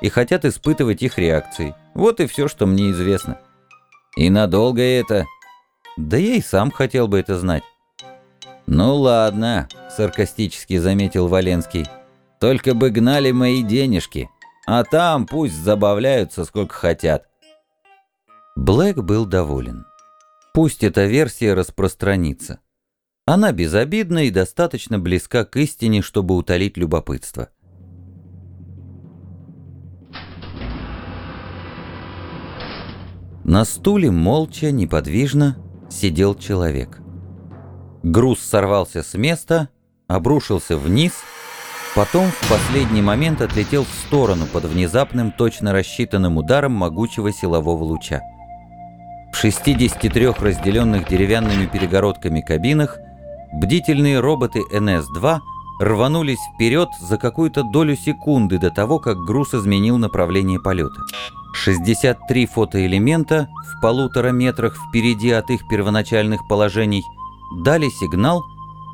и хотят испытывать их реакции. Вот и все, что мне известно. И надолго это? Да я и сам хотел бы это знать. «Ну ладно», — саркастически заметил Валенский. «Только бы гнали мои денежки, а там пусть забавляются сколько хотят». Блэк был доволен. Пусть эта версия распространится. Она безобидна и достаточно близка к истине, чтобы утолить любопытство. На стуле молча, неподвижно сидел человек. Груз сорвался с места, обрушился вниз, потом в последний момент отлетел в сторону под внезапным, точно рассчитанным ударом могучего силового луча. В 63 разделенных деревянными перегородками кабинах Бдительные роботы НС-2 рванулись вперед за какую-то долю секунды до того, как груз изменил направление полета. 63 фотоэлемента в полутора метрах впереди от их первоначальных положений дали сигнал,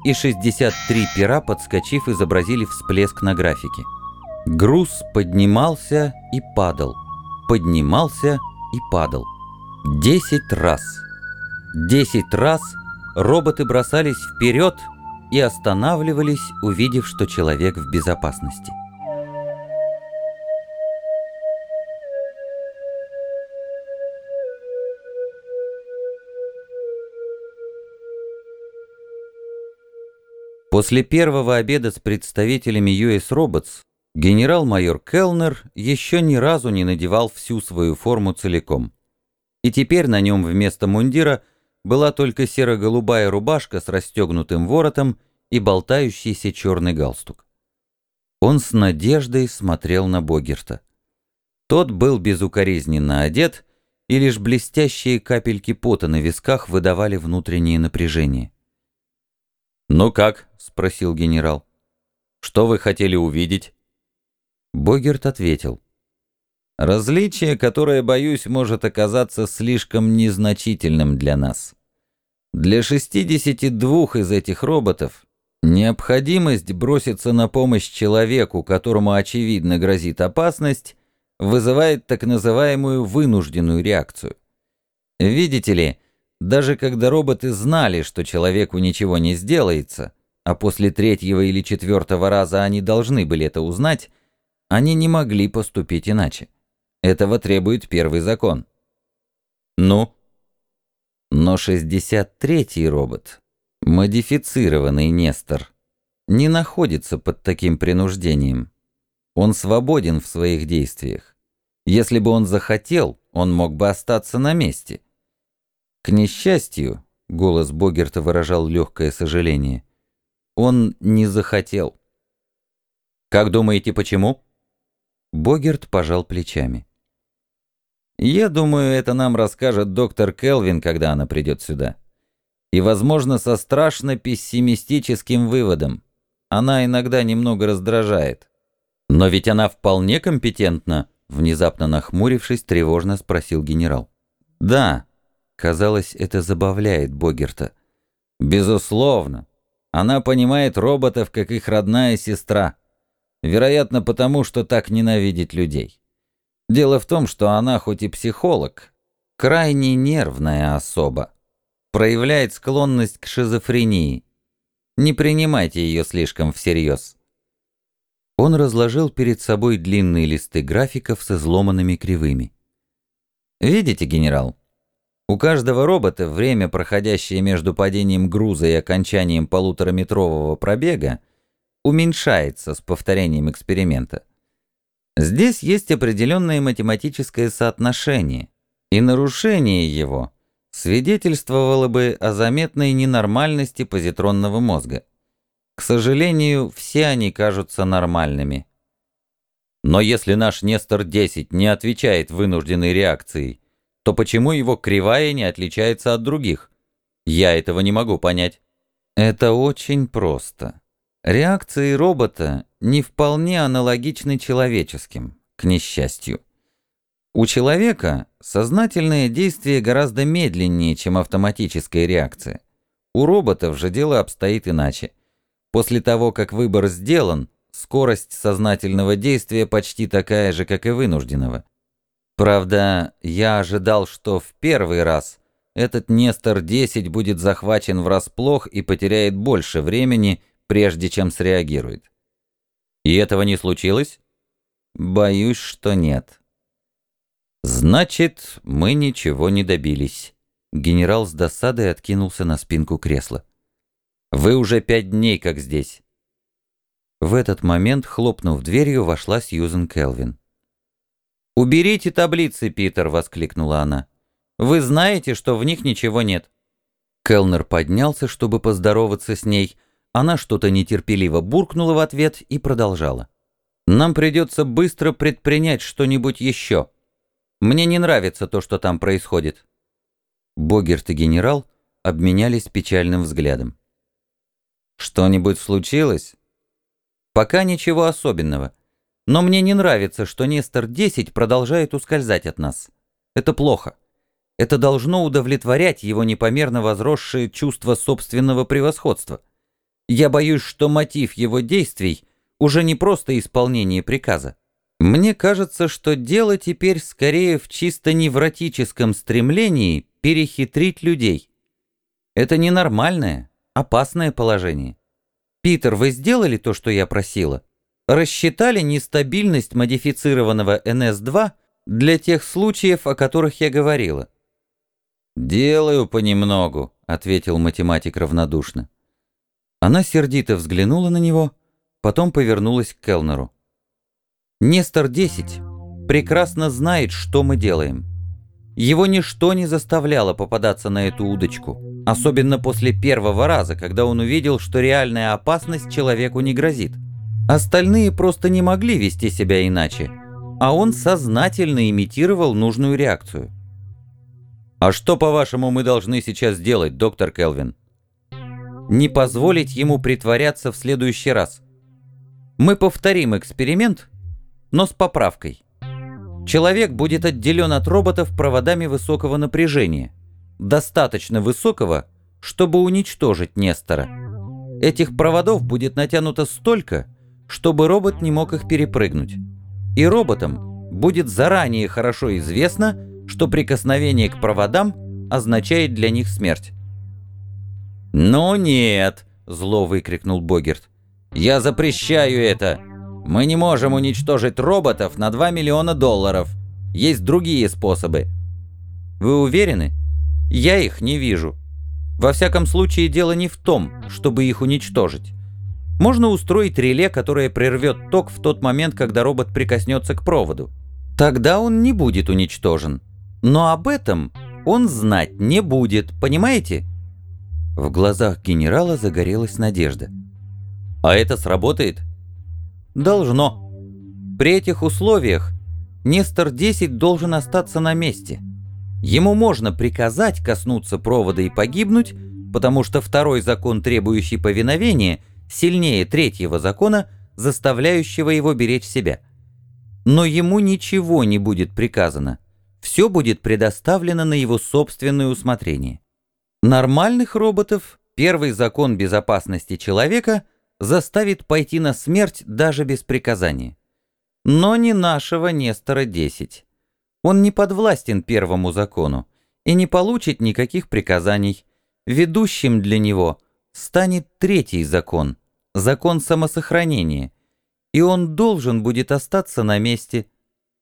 и 63 пера, подскочив, изобразили всплеск на графике. Груз поднимался и падал, поднимался и падал. Десять раз. Десять раз – роботы бросались вперед и останавливались, увидев, что человек в безопасности. После первого обеда с представителями US Robots генерал-майор Келнер еще ни разу не надевал всю свою форму целиком. И теперь на нем вместо мундира – была только серо-голубая рубашка с расстегнутым воротом и болтающийся черный галстук. Он с надеждой смотрел на Богерта. Тот был безукоризненно одет, и лишь блестящие капельки пота на висках выдавали внутреннее напряжение. «Ну как?» — спросил генерал. «Что вы хотели увидеть?» Богерт ответил. Различие, которое, боюсь, может оказаться слишком незначительным для нас. Для 62 из этих роботов необходимость броситься на помощь человеку, которому очевидно грозит опасность, вызывает так называемую вынужденную реакцию. Видите ли, даже когда роботы знали, что человеку ничего не сделается, а после третьего или четвертого раза они должны были это узнать, они не могли поступить иначе. Этого требует первый закон. Ну? Но 63-й робот, модифицированный Нестор, не находится под таким принуждением. Он свободен в своих действиях. Если бы он захотел, он мог бы остаться на месте. К несчастью, голос Богерта выражал легкое сожаление, он не захотел. Как думаете, почему? Богерт пожал плечами. Я думаю, это нам расскажет доктор Келвин, когда она придет сюда. И, возможно, со страшно пессимистическим выводом. Она иногда немного раздражает. Но ведь она вполне компетентна, внезапно нахмурившись, тревожно спросил генерал. Да, казалось, это забавляет Богерта. Безусловно. Она понимает роботов, как их родная сестра. Вероятно, потому что так ненавидит людей. Дело в том, что она хоть и психолог, крайне нервная особа, проявляет склонность к шизофрении. Не принимайте ее слишком всерьез. Он разложил перед собой длинные листы графиков с изломанными кривыми. «Видите, генерал, у каждого робота время, проходящее между падением груза и окончанием полутораметрового пробега, уменьшается с повторением эксперимента. Здесь есть определенное математическое соотношение, и нарушение его свидетельствовало бы о заметной ненормальности позитронного мозга. К сожалению, все они кажутся нормальными. Но если наш Нестор-10 не отвечает вынужденной реакцией, то почему его кривая не отличается от других? Я этого не могу понять. Это очень просто. Реакции робота не вполне аналогичны человеческим, к несчастью. У человека сознательное действие гораздо медленнее, чем автоматическая реакция. У роботов же дело обстоит иначе. После того, как выбор сделан, скорость сознательного действия почти такая же, как и вынужденного. Правда, я ожидал, что в первый раз этот Нестор-10 будет захвачен врасплох и потеряет больше времени, прежде чем среагирует. И этого не случилось? Боюсь, что нет. Значит, мы ничего не добились. Генерал с досадой откинулся на спинку кресла. Вы уже пять дней как здесь. В этот момент, хлопнув дверью, вошла Сьюзен Келвин. «Уберите таблицы, Питер!» — воскликнула она. «Вы знаете, что в них ничего нет». Келнер поднялся, чтобы поздороваться с ней, она что-то нетерпеливо буркнула в ответ и продолжала. «Нам придется быстро предпринять что-нибудь еще. Мне не нравится то, что там происходит». Богерт и генерал обменялись печальным взглядом. «Что-нибудь случилось?» «Пока ничего особенного. Но мне не нравится, что Нестор-10 продолжает ускользать от нас. Это плохо. Это должно удовлетворять его непомерно возросшее чувство собственного превосходства». Я боюсь, что мотив его действий уже не просто исполнение приказа. Мне кажется, что дело теперь скорее в чисто невротическом стремлении перехитрить людей. Это ненормальное, опасное положение. Питер, вы сделали то, что я просила? Рассчитали нестабильность модифицированного НС-2 для тех случаев, о которых я говорила? «Делаю понемногу», — ответил математик равнодушно. Она сердито взглянула на него, потом повернулась к Келнеру. «Нестор-10 прекрасно знает, что мы делаем. Его ничто не заставляло попадаться на эту удочку, особенно после первого раза, когда он увидел, что реальная опасность человеку не грозит. Остальные просто не могли вести себя иначе, а он сознательно имитировал нужную реакцию. «А что, по-вашему, мы должны сейчас сделать, доктор Келвин?» не позволить ему притворяться в следующий раз. Мы повторим эксперимент, но с поправкой. Человек будет отделен от роботов проводами высокого напряжения, достаточно высокого, чтобы уничтожить Нестора. Этих проводов будет натянуто столько, чтобы робот не мог их перепрыгнуть. И роботам будет заранее хорошо известно, что прикосновение к проводам означает для них смерть. «Ну нет!» — зло выкрикнул Богерт. «Я запрещаю это! Мы не можем уничтожить роботов на 2 миллиона долларов. Есть другие способы». «Вы уверены? Я их не вижу. Во всяком случае, дело не в том, чтобы их уничтожить. Можно устроить реле, которое прервет ток в тот момент, когда робот прикоснется к проводу. Тогда он не будет уничтожен. Но об этом он знать не будет, понимаете?» В глазах генерала загорелась надежда. «А это сработает?» Должно. При этих условиях Нестор-10 должен остаться на месте. Ему можно приказать коснуться провода и погибнуть, потому что второй закон, требующий повиновения, сильнее третьего закона, заставляющего его беречь себя. Но ему ничего не будет приказано. Все будет предоставлено на его собственное усмотрение. Нормальных роботов первый закон безопасности человека заставит пойти на смерть даже без приказания. Но не нашего Нестора-10. Он не подвластен первому закону и не получит никаких приказаний, Ведущим для него станет третий закон, закон самосохранения, и он должен будет остаться на месте.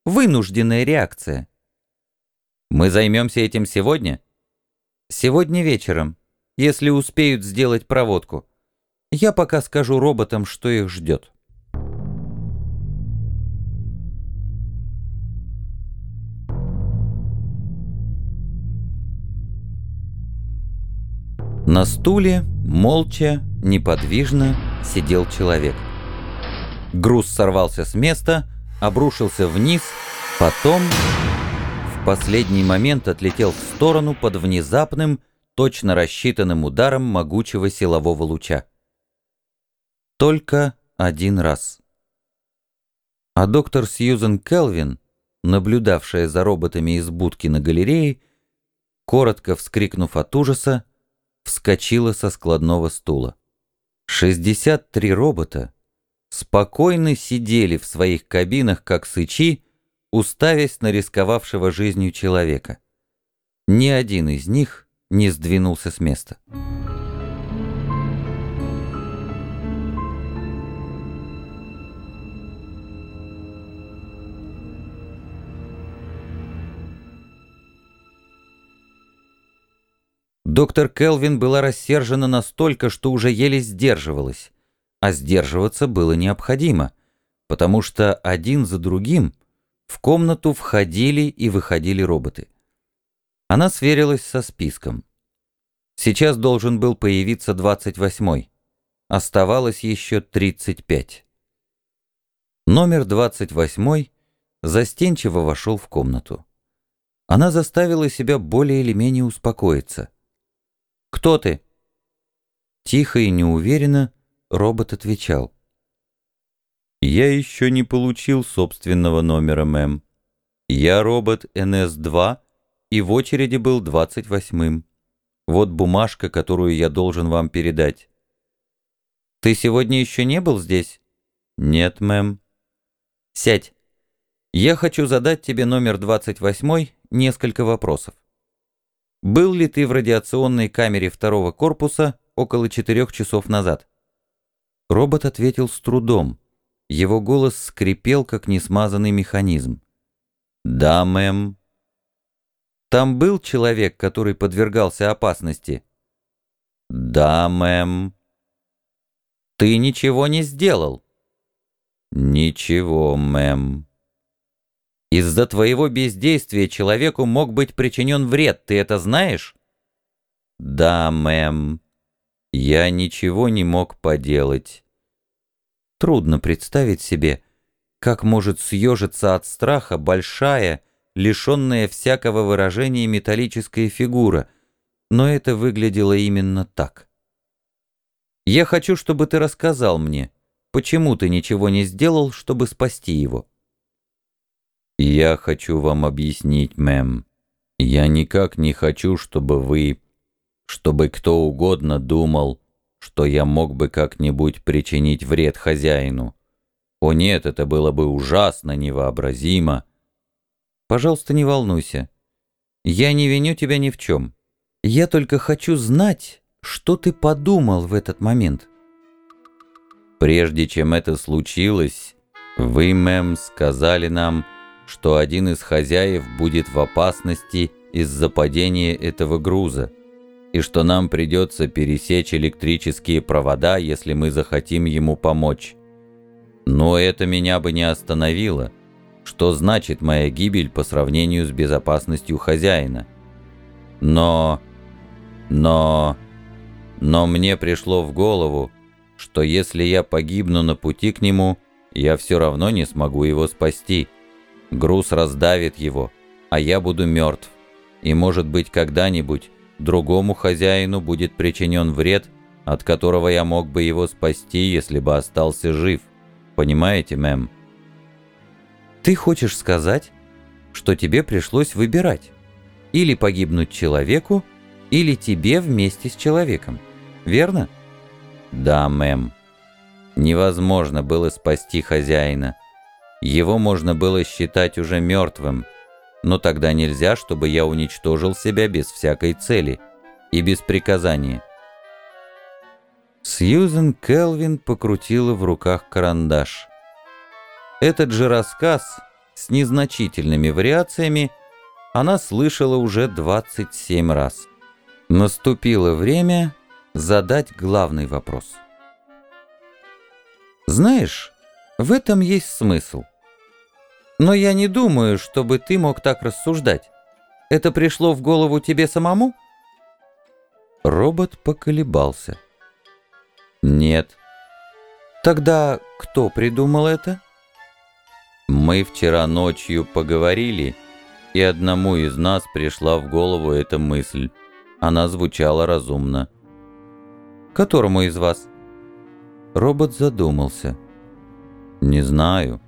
Вынужденная реакция. Мы займемся этим сегодня? Сегодня вечером, если успеют сделать проводку. Я пока скажу роботам, что их ждет. На стуле, молча, неподвижно, сидел человек. Груз сорвался с места, обрушился вниз, потом в последний момент отлетел в сторону под внезапным, точно рассчитанным ударом могучего силового луча. Только один раз. А доктор Сьюзен Келвин, наблюдавшая за роботами из будки на галерее, коротко вскрикнув от ужаса, вскочила со складного стула. 63 робота спокойно сидели в своих кабинах, как сычи, уставясь на рисковавшего жизнью человека. Ни один из них не сдвинулся с места. Доктор Келвин была рассержена настолько, что уже еле сдерживалась. А сдерживаться было необходимо, потому что один за другим в комнату входили и выходили роботы. Она сверилась со списком. Сейчас должен был появиться 28-й. Оставалось еще 35. Номер 28 застенчиво вошел в комнату. Она заставила себя более или менее успокоиться. «Кто ты?» Тихо и неуверенно робот отвечал. «Я еще не получил собственного номера, мэм. Я робот НС-2 и в очереди был 28-м. Вот бумажка, которую я должен вам передать». «Ты сегодня еще не был здесь?» «Нет, мэм». «Сядь. Я хочу задать тебе номер 28 несколько вопросов. Был ли ты в радиационной камере второго корпуса около четырех часов назад? Робот ответил с трудом. Его голос скрипел, как несмазанный механизм. «Да, мэм». «Там был человек, который подвергался опасности?» «Да, мэм». «Ты ничего не сделал?» «Ничего, мэм». Из-за твоего бездействия человеку мог быть причинен вред, ты это знаешь? Да, мэм. Я ничего не мог поделать. Трудно представить себе, как может съежиться от страха большая, лишенная всякого выражения металлическая фигура, но это выглядело именно так. Я хочу, чтобы ты рассказал мне, почему ты ничего не сделал, чтобы спасти его. «Я хочу вам объяснить, мэм. Я никак не хочу, чтобы вы, чтобы кто угодно думал, что я мог бы как-нибудь причинить вред хозяину. О нет, это было бы ужасно, невообразимо». «Пожалуйста, не волнуйся. Я не виню тебя ни в чем. Я только хочу знать, что ты подумал в этот момент». «Прежде чем это случилось, вы, мэм, сказали нам, что один из хозяев будет в опасности из-за падения этого груза, и что нам придется пересечь электрические провода, если мы захотим ему помочь. Но это меня бы не остановило. Что значит моя гибель по сравнению с безопасностью хозяина? Но... но... но мне пришло в голову, что если я погибну на пути к нему, Я все равно не смогу его спасти. Груз раздавит его, а я буду мертв. И, может быть, когда-нибудь другому хозяину будет причинен вред, от которого я мог бы его спасти, если бы остался жив. Понимаете, мэм? Ты хочешь сказать, что тебе пришлось выбирать? Или погибнуть человеку, или тебе вместе с человеком, верно? Да, мэм. Невозможно было спасти хозяина. Его можно было считать уже мертвым, но тогда нельзя, чтобы я уничтожил себя без всякой цели и без приказания. Сьюзен Келвин покрутила в руках карандаш. Этот же рассказ с незначительными вариациями она слышала уже 27 раз. Наступило время задать главный вопрос. Знаешь, в этом есть смысл. Но я не думаю, чтобы ты мог так рассуждать. Это пришло в голову тебе самому? Робот поколебался. Нет. Тогда кто придумал это? Мы вчера ночью поговорили, и одному из нас пришла в голову эта мысль. Она звучала разумно. Которому из вас? Робот задумался. Не знаю.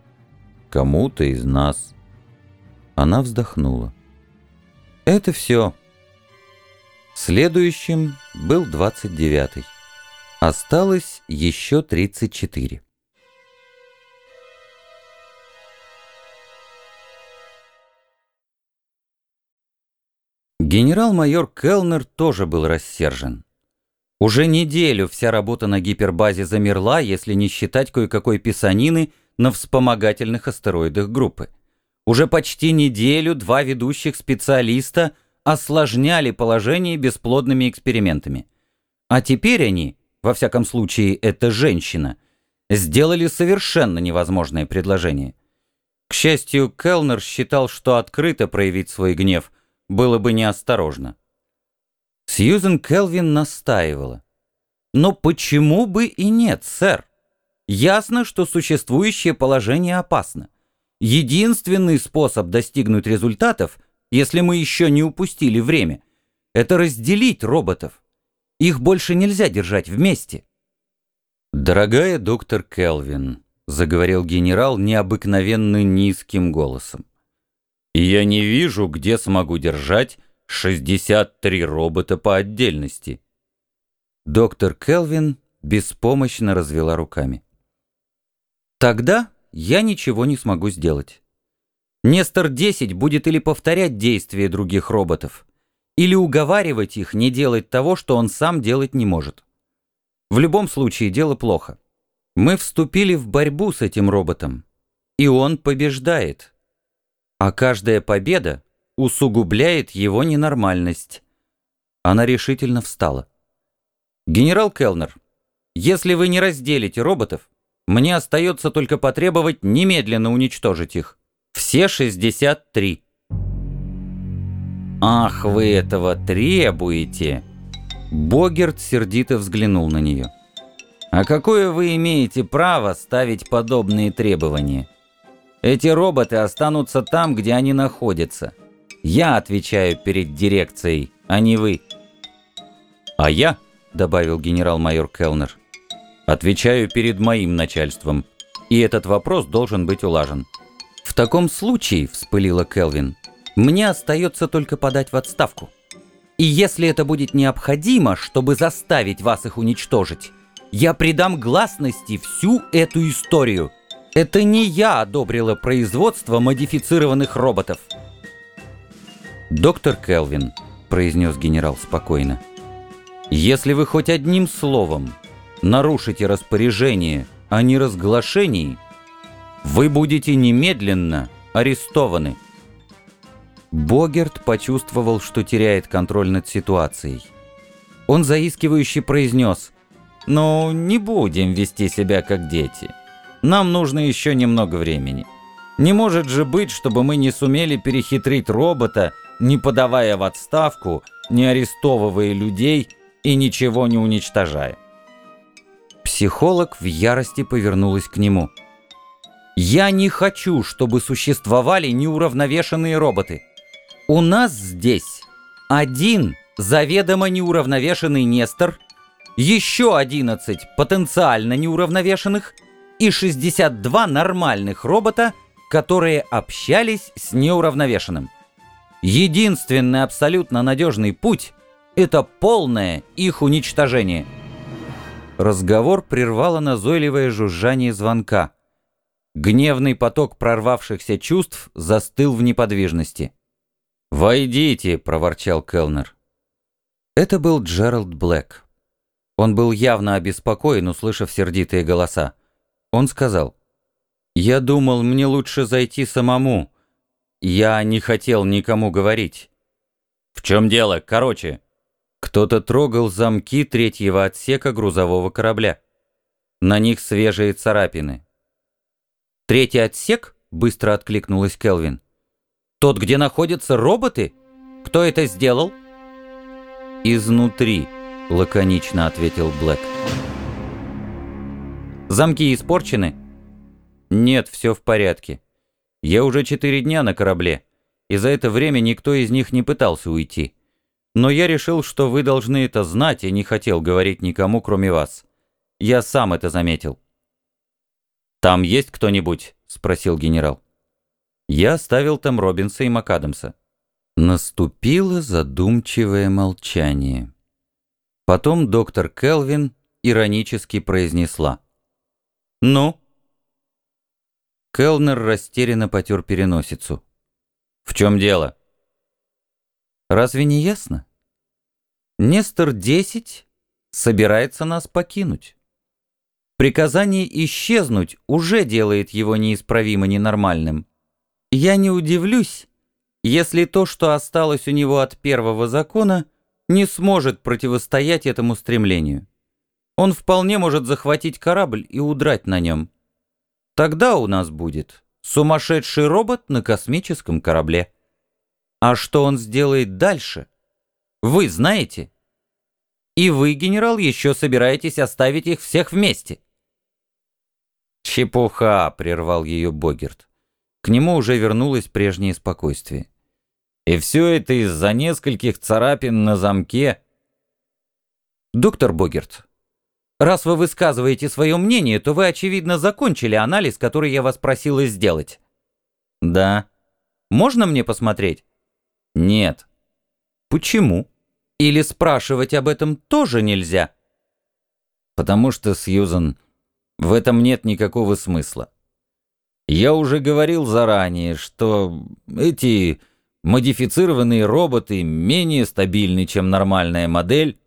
Кому-то из нас. Она вздохнула. Это все. Следующим был 29-й. Осталось еще 34. Генерал-майор Келнер тоже был рассержен. Уже неделю вся работа на гипербазе замерла, если не считать кое-какой писанины на вспомогательных астероидах группы. Уже почти неделю два ведущих специалиста осложняли положение бесплодными экспериментами. А теперь они, во всяком случае эта женщина, сделали совершенно невозможное предложение. К счастью, Келнер считал, что открыто проявить свой гнев было бы неосторожно. Сьюзен Келвин настаивала. «Но почему бы и нет, сэр? Ясно, что существующее положение опасно. Единственный способ достигнуть результатов, если мы еще не упустили время, это разделить роботов. Их больше нельзя держать вместе». «Дорогая доктор Келвин», — заговорил генерал необыкновенно низким голосом, «я не вижу, где смогу держать 63 робота по отдельности. Доктор Келвин беспомощно развела руками. Тогда я ничего не смогу сделать. Нестор-10 будет или повторять действия других роботов, или уговаривать их не делать того, что он сам делать не может. В любом случае дело плохо. Мы вступили в борьбу с этим роботом, и он побеждает. А каждая победа усугубляет его ненормальность. Она решительно встала. «Генерал Келнер, если вы не разделите роботов, мне остается только потребовать немедленно уничтожить их. Все 63». «Ах, вы этого требуете!» Богерт сердито взглянул на нее. «А какое вы имеете право ставить подобные требования? Эти роботы останутся там, где они находятся. Я отвечаю перед дирекцией, а не вы. А я, добавил генерал-майор Келнер, отвечаю перед моим начальством. И этот вопрос должен быть улажен. В таком случае, вспылила Келвин, мне остается только подать в отставку. И если это будет необходимо, чтобы заставить вас их уничтожить, я придам гласности всю эту историю. Это не я одобрила производство модифицированных роботов. «Доктор Келвин», — произнес генерал спокойно, «если вы хоть одним словом нарушите распоряжение о неразглашении, вы будете немедленно арестованы». Богерт почувствовал, что теряет контроль над ситуацией. Он заискивающе произнес, «Ну, не будем вести себя как дети. Нам нужно еще немного времени. Не может же быть, чтобы мы не сумели перехитрить робота не подавая в отставку, не арестовывая людей и ничего не уничтожая. Психолог в ярости повернулась к нему. Я не хочу, чтобы существовали неуравновешенные роботы. У нас здесь один заведомо неуравновешенный Нестор, еще 11 потенциально неуравновешенных и 62 нормальных робота, которые общались с неуравновешенным. Единственный абсолютно надежный путь – это полное их уничтожение. Разговор прервало назойливое жужжание звонка. Гневный поток прорвавшихся чувств застыл в неподвижности. «Войдите!» — проворчал Келнер. Это был Джеральд Блэк. Он был явно обеспокоен, услышав сердитые голоса. Он сказал, «Я думал, мне лучше зайти самому. Я не хотел никому говорить». «В чем дело? Короче». Кто-то трогал замки третьего отсека грузового корабля. На них свежие царапины. «Третий отсек?» — быстро откликнулась Келвин. «Тот, где находятся роботы? Кто это сделал?» «Изнутри», — лаконично ответил Блэк. «Замки испорчены?» «Нет, все в порядке. Я уже четыре дня на корабле, и за это время никто из них не пытался уйти. Но я решил, что вы должны это знать, и не хотел говорить никому, кроме вас. Я сам это заметил». «Там есть кто-нибудь?» — спросил генерал. Я оставил там Робинса и МакАдамса. Наступило задумчивое молчание. Потом доктор Келвин иронически произнесла. «Ну?» Келнер растерянно потер переносицу. «В чем дело?» «Разве не ясно? Нестор-10 собирается нас покинуть». Приказание исчезнуть уже делает его неисправимо ненормальным. Я не удивлюсь, если то, что осталось у него от первого закона, не сможет противостоять этому стремлению. Он вполне может захватить корабль и удрать на нем. Тогда у нас будет сумасшедший робот на космическом корабле. А что он сделает дальше? Вы знаете? И вы, генерал, еще собираетесь оставить их всех вместе. «Чепуха!» — прервал ее Богерт. К нему уже вернулось прежнее спокойствие. «И все это из-за нескольких царапин на замке». «Доктор Богерт, раз вы высказываете свое мнение, то вы, очевидно, закончили анализ, который я вас просила сделать». «Да». «Можно мне посмотреть?» «Нет». «Почему? Или спрашивать об этом тоже нельзя?» «Потому что, Сьюзан, в этом нет никакого смысла. Я уже говорил заранее, что эти модифицированные роботы менее стабильны, чем нормальная модель,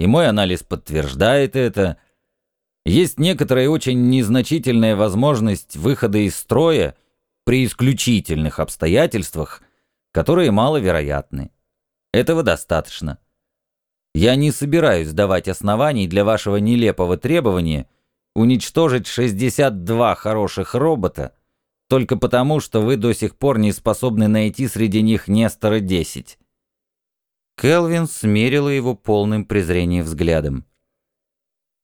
и мой анализ подтверждает это. Есть некоторая очень незначительная возможность выхода из строя при исключительных обстоятельствах, которые маловероятны. Этого достаточно. Я не собираюсь давать оснований для вашего нелепого требования — уничтожить 62 хороших робота только потому, что вы до сих пор не способны найти среди них Нестора 10. Келвин смерила его полным презрением взглядом.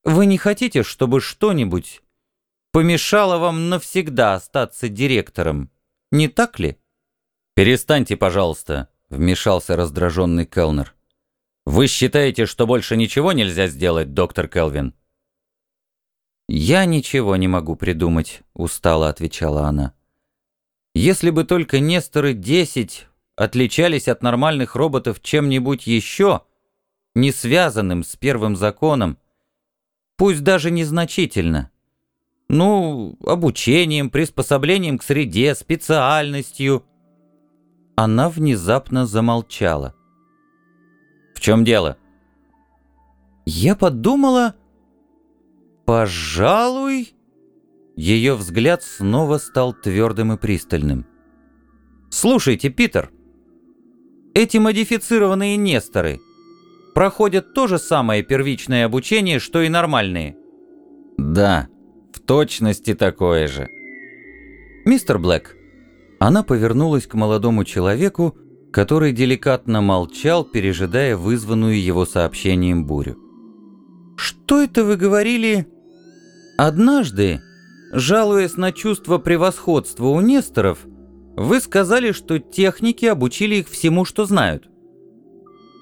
«Вы не хотите, чтобы что-нибудь помешало вам навсегда остаться директором, не так ли?» «Перестаньте, пожалуйста», — вмешался раздраженный Келнер. «Вы считаете, что больше ничего нельзя сделать, доктор Келвин?» «Я ничего не могу придумать», — устало отвечала она. «Если бы только Несторы-10 отличались от нормальных роботов чем-нибудь еще, не связанным с первым законом, пусть даже незначительно, ну, обучением, приспособлением к среде, специальностью». Она внезапно замолчала. «В чем дело?» «Я подумала...» «Пожалуй...» Ее взгляд снова стал твердым и пристальным. «Слушайте, Питер, эти модифицированные несторы проходят то же самое первичное обучение, что и нормальные?» «Да, в точности такое же». «Мистер Блэк». Она повернулась к молодому человеку, который деликатно молчал, пережидая вызванную его сообщением бурю. «Что это вы говорили?» Однажды Жалуясь на чувство превосходства у Несторов, вы сказали, что техники обучили их всему, что знают.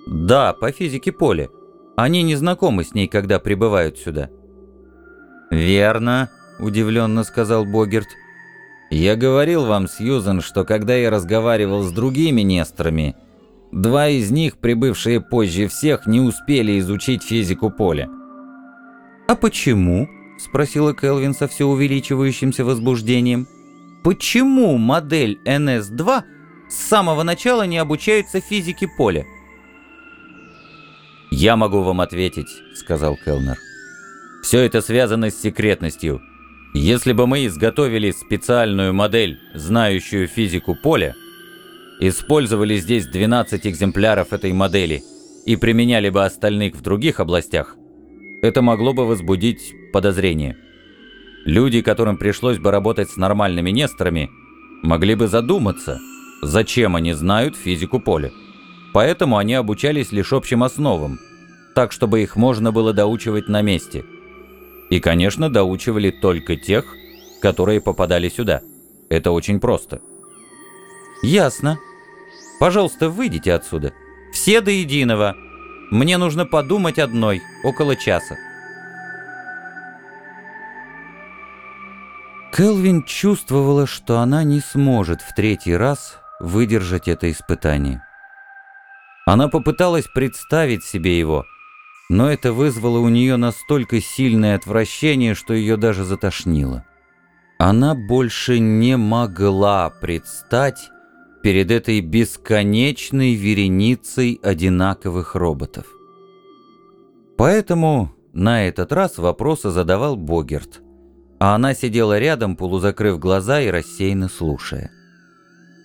Да, по физике поля. Они не знакомы с ней, когда прибывают сюда. Верно, удивленно сказал Богерт. Я говорил вам, Сьюзен, что когда я разговаривал с другими Несторами, два из них, прибывшие позже всех, не успели изучить физику поля. А почему? — спросила Келвин со все увеличивающимся возбуждением. «Почему модель НС-2 с самого начала не обучается физике поля?» «Я могу вам ответить», — сказал Келнер. «Все это связано с секретностью. Если бы мы изготовили специальную модель, знающую физику поля, использовали здесь 12 экземпляров этой модели и применяли бы остальных в других областях, это могло бы возбудить подозрение. Люди, которым пришлось бы работать с нормальными несторами, могли бы задуматься, зачем они знают физику поля. Поэтому они обучались лишь общим основам, так, чтобы их можно было доучивать на месте. И, конечно, доучивали только тех, которые попадали сюда. Это очень просто. «Ясно. Пожалуйста, выйдите отсюда. Все до единого. Мне нужно подумать одной, около часа». Келвин чувствовала, что она не сможет в третий раз выдержать это испытание. Она попыталась представить себе его, но это вызвало у нее настолько сильное отвращение, что ее даже затошнило. Она больше не могла предстать перед этой бесконечной вереницей одинаковых роботов. Поэтому на этот раз вопросы задавал Богерт, а она сидела рядом, полузакрыв глаза и рассеянно слушая.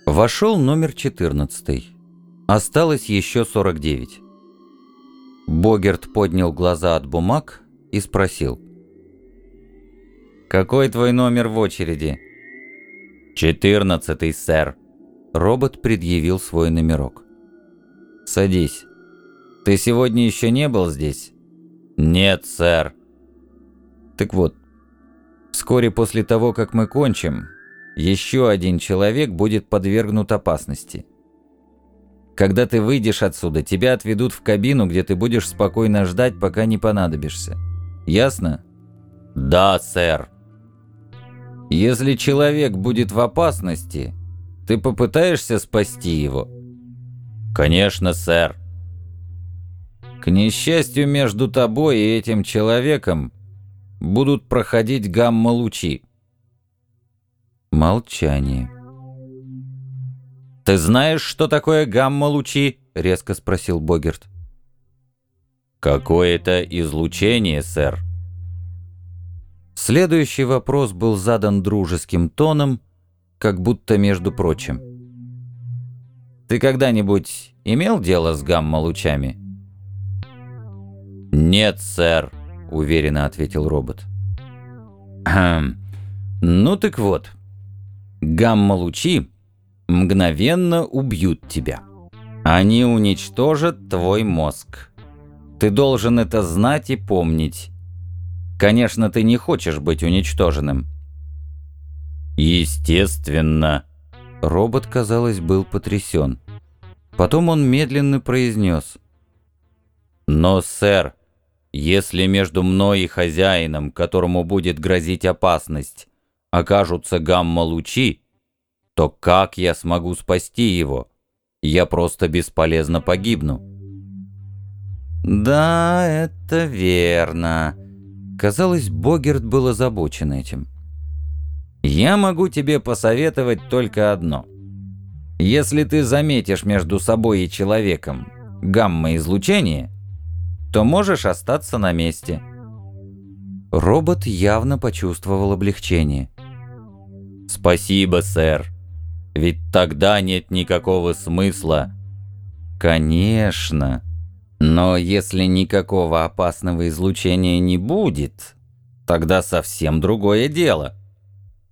Вошел номер 14. Осталось еще 49. Богерт поднял глаза от бумаг и спросил. «Какой твой номер в очереди?» «Четырнадцатый, сэр». Робот предъявил свой номерок. «Садись. Ты сегодня еще не был здесь?» «Нет, сэр». «Так вот, вскоре после того, как мы кончим, еще один человек будет подвергнут опасности. Когда ты выйдешь отсюда, тебя отведут в кабину, где ты будешь спокойно ждать, пока не понадобишься. Ясно?» «Да, сэр». «Если человек будет в опасности, ты попытаешься спасти его?» «Конечно, сэр». «К несчастью, между тобой и этим человеком будут проходить гамма-лучи». Молчание. «Ты знаешь, что такое гамма-лучи?» — резко спросил Богерт. «Какое-то излучение, сэр». Следующий вопрос был задан дружеским тоном, как будто между прочим. «Ты когда-нибудь имел дело с гамма-лучами?» «Нет, сэр», — уверенно ответил робот. «Хм, ну так вот, гамма-лучи мгновенно убьют тебя. Они уничтожат твой мозг. Ты должен это знать и помнить. Конечно, ты не хочешь быть уничтоженным». «Естественно». Робот, казалось, был потрясен. Потом он медленно произнес. «Но, сэр, если между мной и хозяином, которому будет грозить опасность, окажутся гамма-лучи, то как я смогу спасти его? Я просто бесполезно погибну». «Да, это верно». Казалось, Богерт был озабочен этим. Я могу тебе посоветовать только одно. Если ты заметишь между собой и человеком гамма-излучение, то можешь остаться на месте. Робот явно почувствовал облегчение. «Спасибо, сэр. Ведь тогда нет никакого смысла». «Конечно. Но если никакого опасного излучения не будет, тогда совсем другое дело».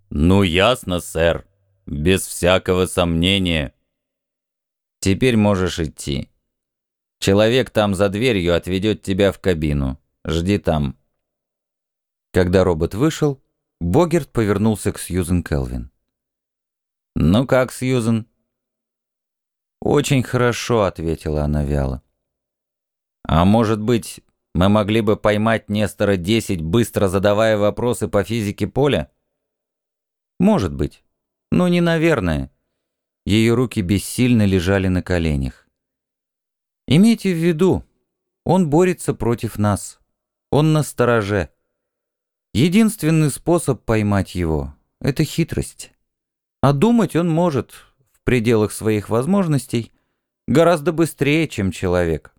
«Ну, ясно, сэр. Без всякого сомнения». «Теперь можешь идти. Человек там за дверью отведет тебя в кабину. Жди там». Когда робот вышел, Богерт повернулся к Сьюзен Келвин. «Ну как, Сьюзен?» «Очень хорошо», — ответила она вяло. «А может быть, мы могли бы поймать Нестора-10, быстро задавая вопросы по физике поля?» «Может быть. Но не наверное». Ее руки бессильно лежали на коленях. «Имейте в виду, он борется против нас. Он на стороже. Единственный способ поймать его — это хитрость. А думать он может, в пределах своих возможностей, гораздо быстрее, чем человек.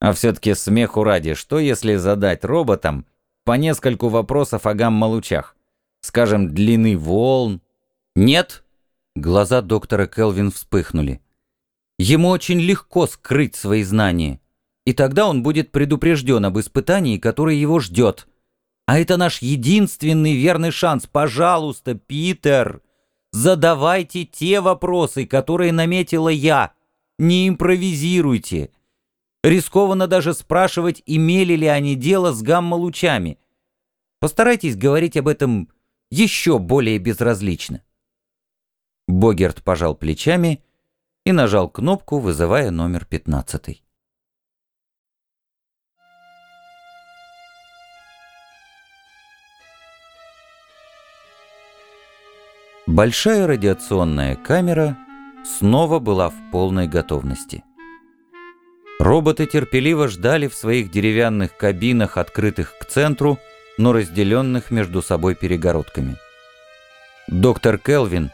А все-таки смеху ради, что если задать роботам по нескольку вопросов о гамма-лучах? Скажем, длины волн? Нет? Глаза доктора Келвин вспыхнули. Ему очень легко скрыть свои знания, и тогда он будет предупрежден об испытании, которое его ждет — а это наш единственный верный шанс. Пожалуйста, Питер, задавайте те вопросы, которые наметила я. Не импровизируйте. Рискованно даже спрашивать, имели ли они дело с гамма-лучами. Постарайтесь говорить об этом еще более безразлично. Богерт пожал плечами и нажал кнопку, вызывая номер пятнадцатый. Большая радиационная камера снова была в полной готовности. Роботы терпеливо ждали в своих деревянных кабинах, открытых к центру, но разделенных между собой перегородками. Доктор Келвин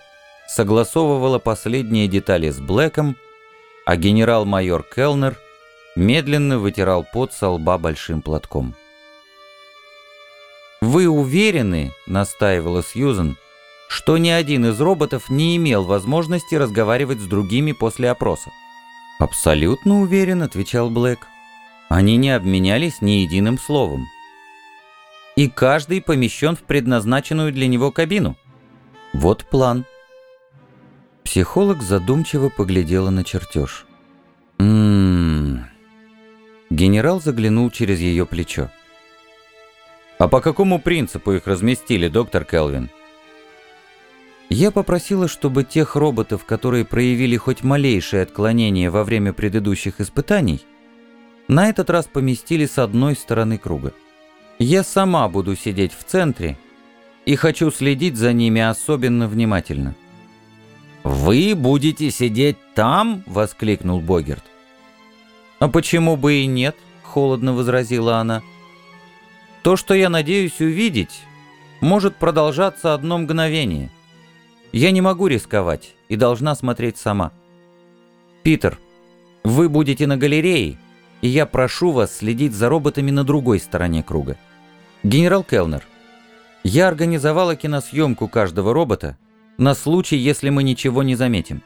согласовывала последние детали с Блэком, а генерал-майор Келнер медленно вытирал пот со лба большим платком. «Вы уверены, — настаивала Сьюзен, — что ни один из роботов не имел возможности разговаривать с другими после опроса. «Абсолютно уверен», — отвечал Блэк. «Они не обменялись ни единым словом. И каждый помещен в предназначенную для него кабину. Вот план». Психолог задумчиво поглядела на чертеж. «Ммм...» Генерал заглянул через ее плечо. «А по какому принципу их разместили, доктор Келвин?» Я попросила, чтобы тех роботов, которые проявили хоть малейшее отклонение во время предыдущих испытаний, на этот раз поместили с одной стороны круга. Я сама буду сидеть в центре и хочу следить за ними особенно внимательно. «Вы будете сидеть там?» — воскликнул Богерт. «А почему бы и нет?» — холодно возразила она. «То, что я надеюсь увидеть, может продолжаться одно мгновение». Я не могу рисковать и должна смотреть сама. Питер, вы будете на галерее, и я прошу вас следить за роботами на другой стороне круга. Генерал Келнер, я организовала киносъемку каждого робота на случай, если мы ничего не заметим.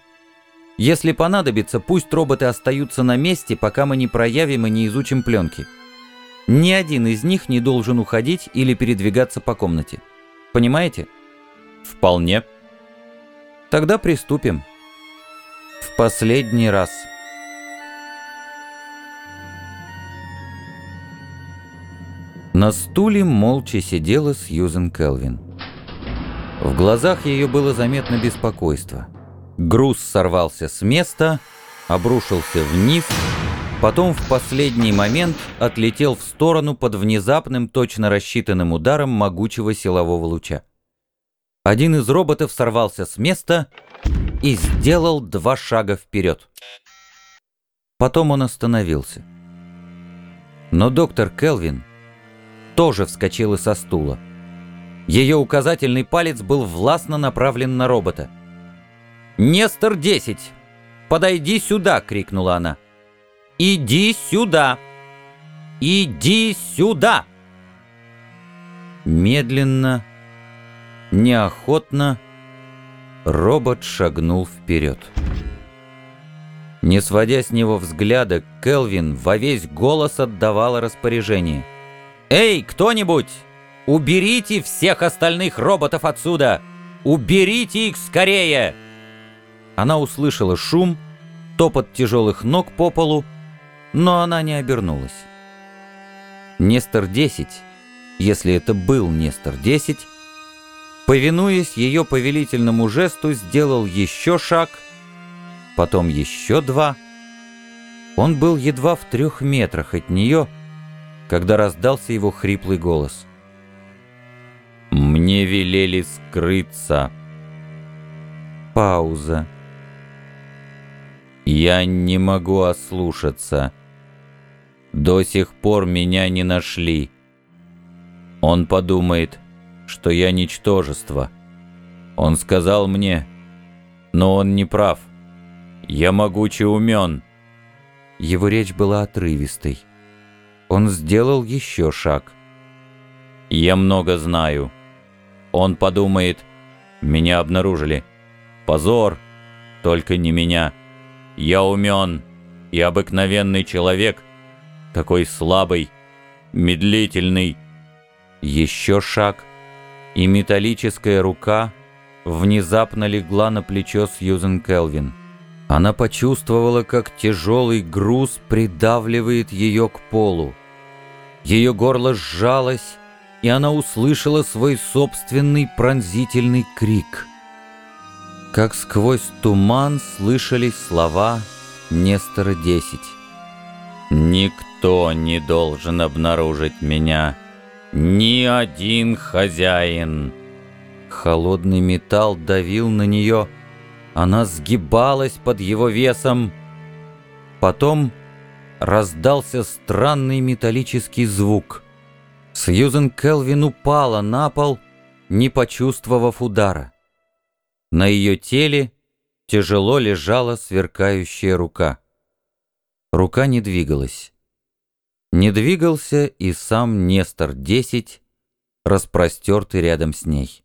Если понадобится, пусть роботы остаются на месте, пока мы не проявим и не изучим пленки. Ни один из них не должен уходить или передвигаться по комнате. Понимаете? Вполне. Тогда приступим. В последний раз. На стуле молча сидела Сьюзен Келвин. В глазах ее было заметно беспокойство. Груз сорвался с места, обрушился вниз, потом в последний момент отлетел в сторону под внезапным, точно рассчитанным ударом могучего силового луча. Один из роботов сорвался с места и сделал два шага вперед. Потом он остановился. Но доктор Келвин тоже вскочила со стула. Ее указательный палец был властно направлен на робота. «Нестор-10! Подойди сюда!» — крикнула она. «Иди сюда! Иди сюда!» Медленно, Неохотно робот шагнул вперед. Не сводя с него взгляда, Келвин во весь голос отдавала распоряжение. «Эй, кто-нибудь! Уберите всех остальных роботов отсюда! Уберите их скорее!» Она услышала шум, топот тяжелых ног по полу, но она не обернулась. Нестор-10 если это был Нестор-10, повинуясь ее повелительному жесту, сделал еще шаг, потом еще два. Он был едва в трех метрах от нее, когда раздался его хриплый голос. «Мне велели скрыться». Пауза. «Я не могу ослушаться. До сих пор меня не нашли. Он подумает, что я ничтожество. Он сказал мне, но он не прав. Я могуче умен». Его речь была отрывистой. Он сделал еще шаг. «Я много знаю. Он подумает, меня обнаружили. Позор, только не меня. Я умен и обыкновенный человек, такой слабый, медлительный». Еще шаг, и металлическая рука внезапно легла на плечо Сьюзен Келвин. Она почувствовала, как тяжелый груз придавливает ее к полу. Ее горло сжалось, и она услышала свой собственный пронзительный крик. Как сквозь туман слышались слова Нестора-10. «Никто не должен обнаружить меня, ни один хозяин!» Холодный металл давил на нее, она сгибалась под его весом. Потом раздался странный металлический звук. Сьюзен Келвин упала на пол, не почувствовав удара. На ее теле тяжело лежала сверкающая рука. Рука не двигалась. Не двигался и сам Нестор-10, распростертый рядом с ней.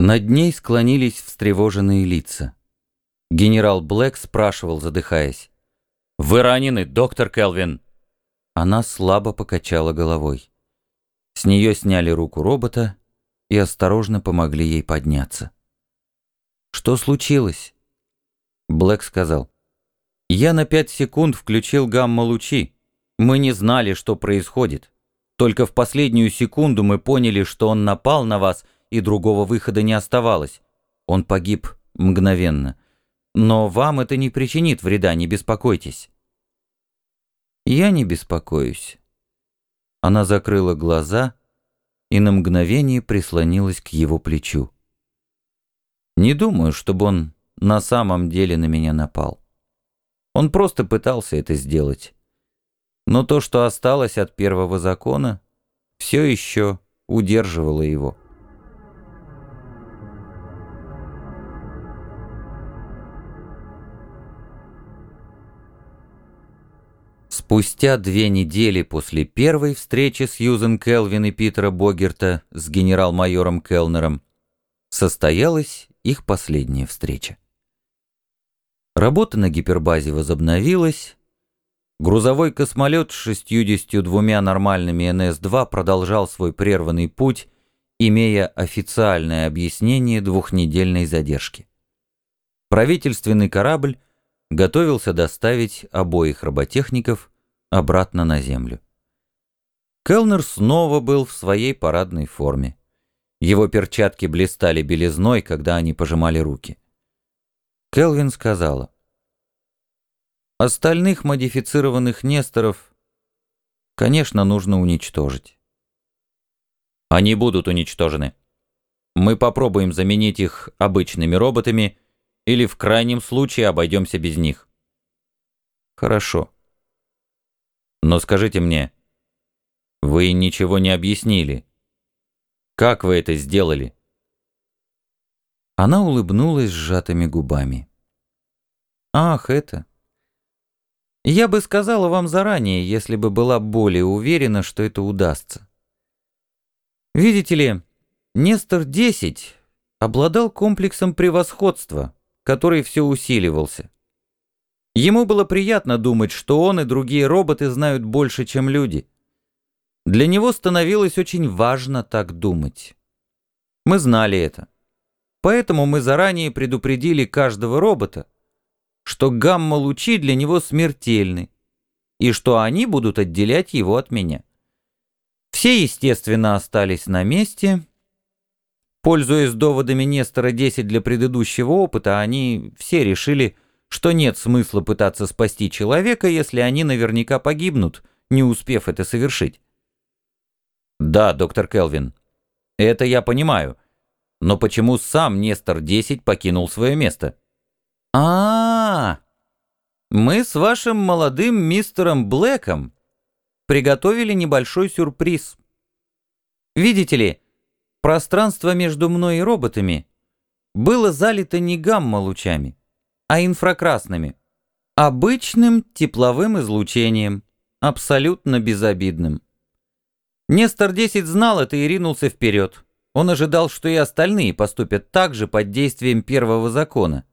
Над ней склонились встревоженные лица. Генерал Блэк спрашивал, задыхаясь. «Вы ранены, доктор Келвин?» Она слабо покачала головой. С нее сняли руку робота и осторожно помогли ей подняться. «Что случилось?» Блэк сказал. «Я на пять секунд включил гамма-лучи. Мы не знали, что происходит. Только в последнюю секунду мы поняли, что он напал на вас, и другого выхода не оставалось. Он погиб мгновенно. Но вам это не причинит вреда, не беспокойтесь». «Я не беспокоюсь». Она закрыла глаза и на мгновение прислонилась к его плечу. «Не думаю, чтобы он на самом деле на меня напал. Он просто пытался это сделать. Но то, что осталось от первого закона, все еще удерживало его». Спустя две недели после первой встречи с Юзен Келвин и Питера Богерта с генерал-майором Келнером состоялась их последняя встреча. Работа на гипербазе возобновилась. Грузовой космолет с 62 нормальными НС-2 продолжал свой прерванный путь, имея официальное объяснение двухнедельной задержки. Правительственный корабль готовился доставить обоих роботехников обратно на землю. Келнер снова был в своей парадной форме. Его перчатки блистали белизной, когда они пожимали руки. Келвин сказала, «Остальных модифицированных Несторов, конечно, нужно уничтожить». «Они будут уничтожены. Мы попробуем заменить их обычными роботами или в крайнем случае обойдемся без них». «Хорошо», но скажите мне, вы ничего не объяснили. Как вы это сделали? Она улыбнулась сжатыми губами. Ах, это... Я бы сказала вам заранее, если бы была более уверена, что это удастся. Видите ли, Нестор-10 обладал комплексом превосходства, который все усиливался. Ему было приятно думать, что он и другие роботы знают больше, чем люди. Для него становилось очень важно так думать. Мы знали это. Поэтому мы заранее предупредили каждого робота, что гамма-лучи для него смертельны, и что они будут отделять его от меня. Все, естественно, остались на месте. Пользуясь доводами Нестора 10 для предыдущего опыта, они все решили, что нет смысла пытаться спасти человека, если они наверняка погибнут, не успев это совершить. Да, доктор Келвин, это я понимаю. Но почему сам Нестор 10 покинул свое место? А, -а, -а мы с вашим молодым мистером Блэком приготовили небольшой сюрприз. Видите ли, пространство между мной и роботами было залито не гамма-лучами, а инфракрасными, обычным тепловым излучением, абсолютно безобидным. Нестор-10 знал это и ринулся вперед. Он ожидал, что и остальные поступят так же под действием первого закона.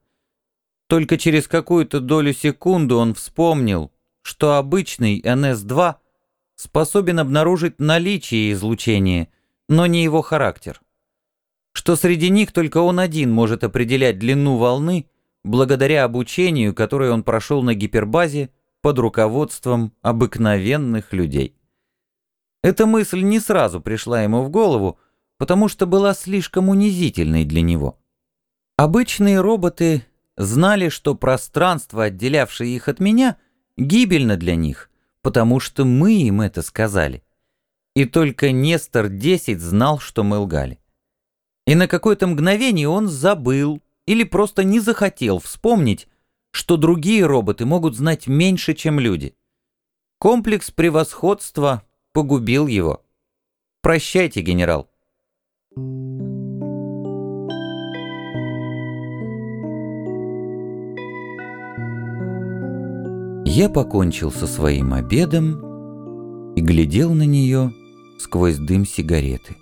Только через какую-то долю секунды он вспомнил, что обычный НС-2 способен обнаружить наличие излучения, но не его характер. Что среди них только он один может определять длину волны благодаря обучению, которое он прошел на гипербазе под руководством обыкновенных людей. Эта мысль не сразу пришла ему в голову, потому что была слишком унизительной для него. Обычные роботы знали, что пространство, отделявшее их от меня, гибельно для них, потому что мы им это сказали. И только Нестор-10 знал, что мы лгали. И на какое-то мгновение он забыл или просто не захотел вспомнить, что другие роботы могут знать меньше, чем люди. Комплекс превосходства погубил его. Прощайте, генерал. Я покончил со своим обедом и глядел на нее сквозь дым сигареты.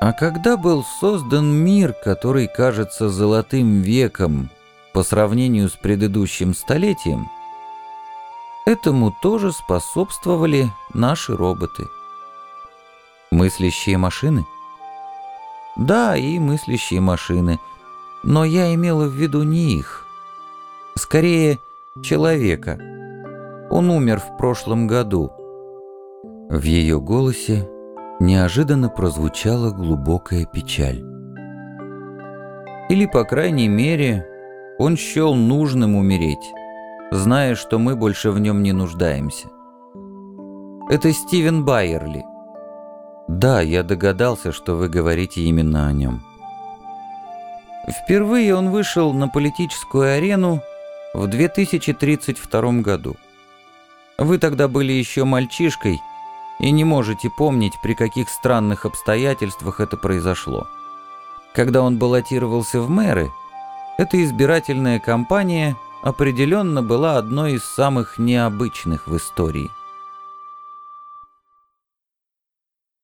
А когда был создан мир, который кажется золотым веком по сравнению с предыдущим столетием, Этому тоже способствовали наши роботы. Мыслящие машины? Да, и мыслящие машины. Но я имела в виду не их. Скорее, человека. Он умер в прошлом году. В ее голосе неожиданно прозвучала глубокая печаль. Или, по крайней мере, он счел нужным умереть зная, что мы больше в нем не нуждаемся. Это Стивен Байерли. Да, я догадался, что вы говорите именно о нем. Впервые он вышел на политическую арену в 2032 году. Вы тогда были еще мальчишкой и не можете помнить, при каких странных обстоятельствах это произошло. Когда он баллотировался в мэры, эта избирательная кампания – определенно была одной из самых необычных в истории.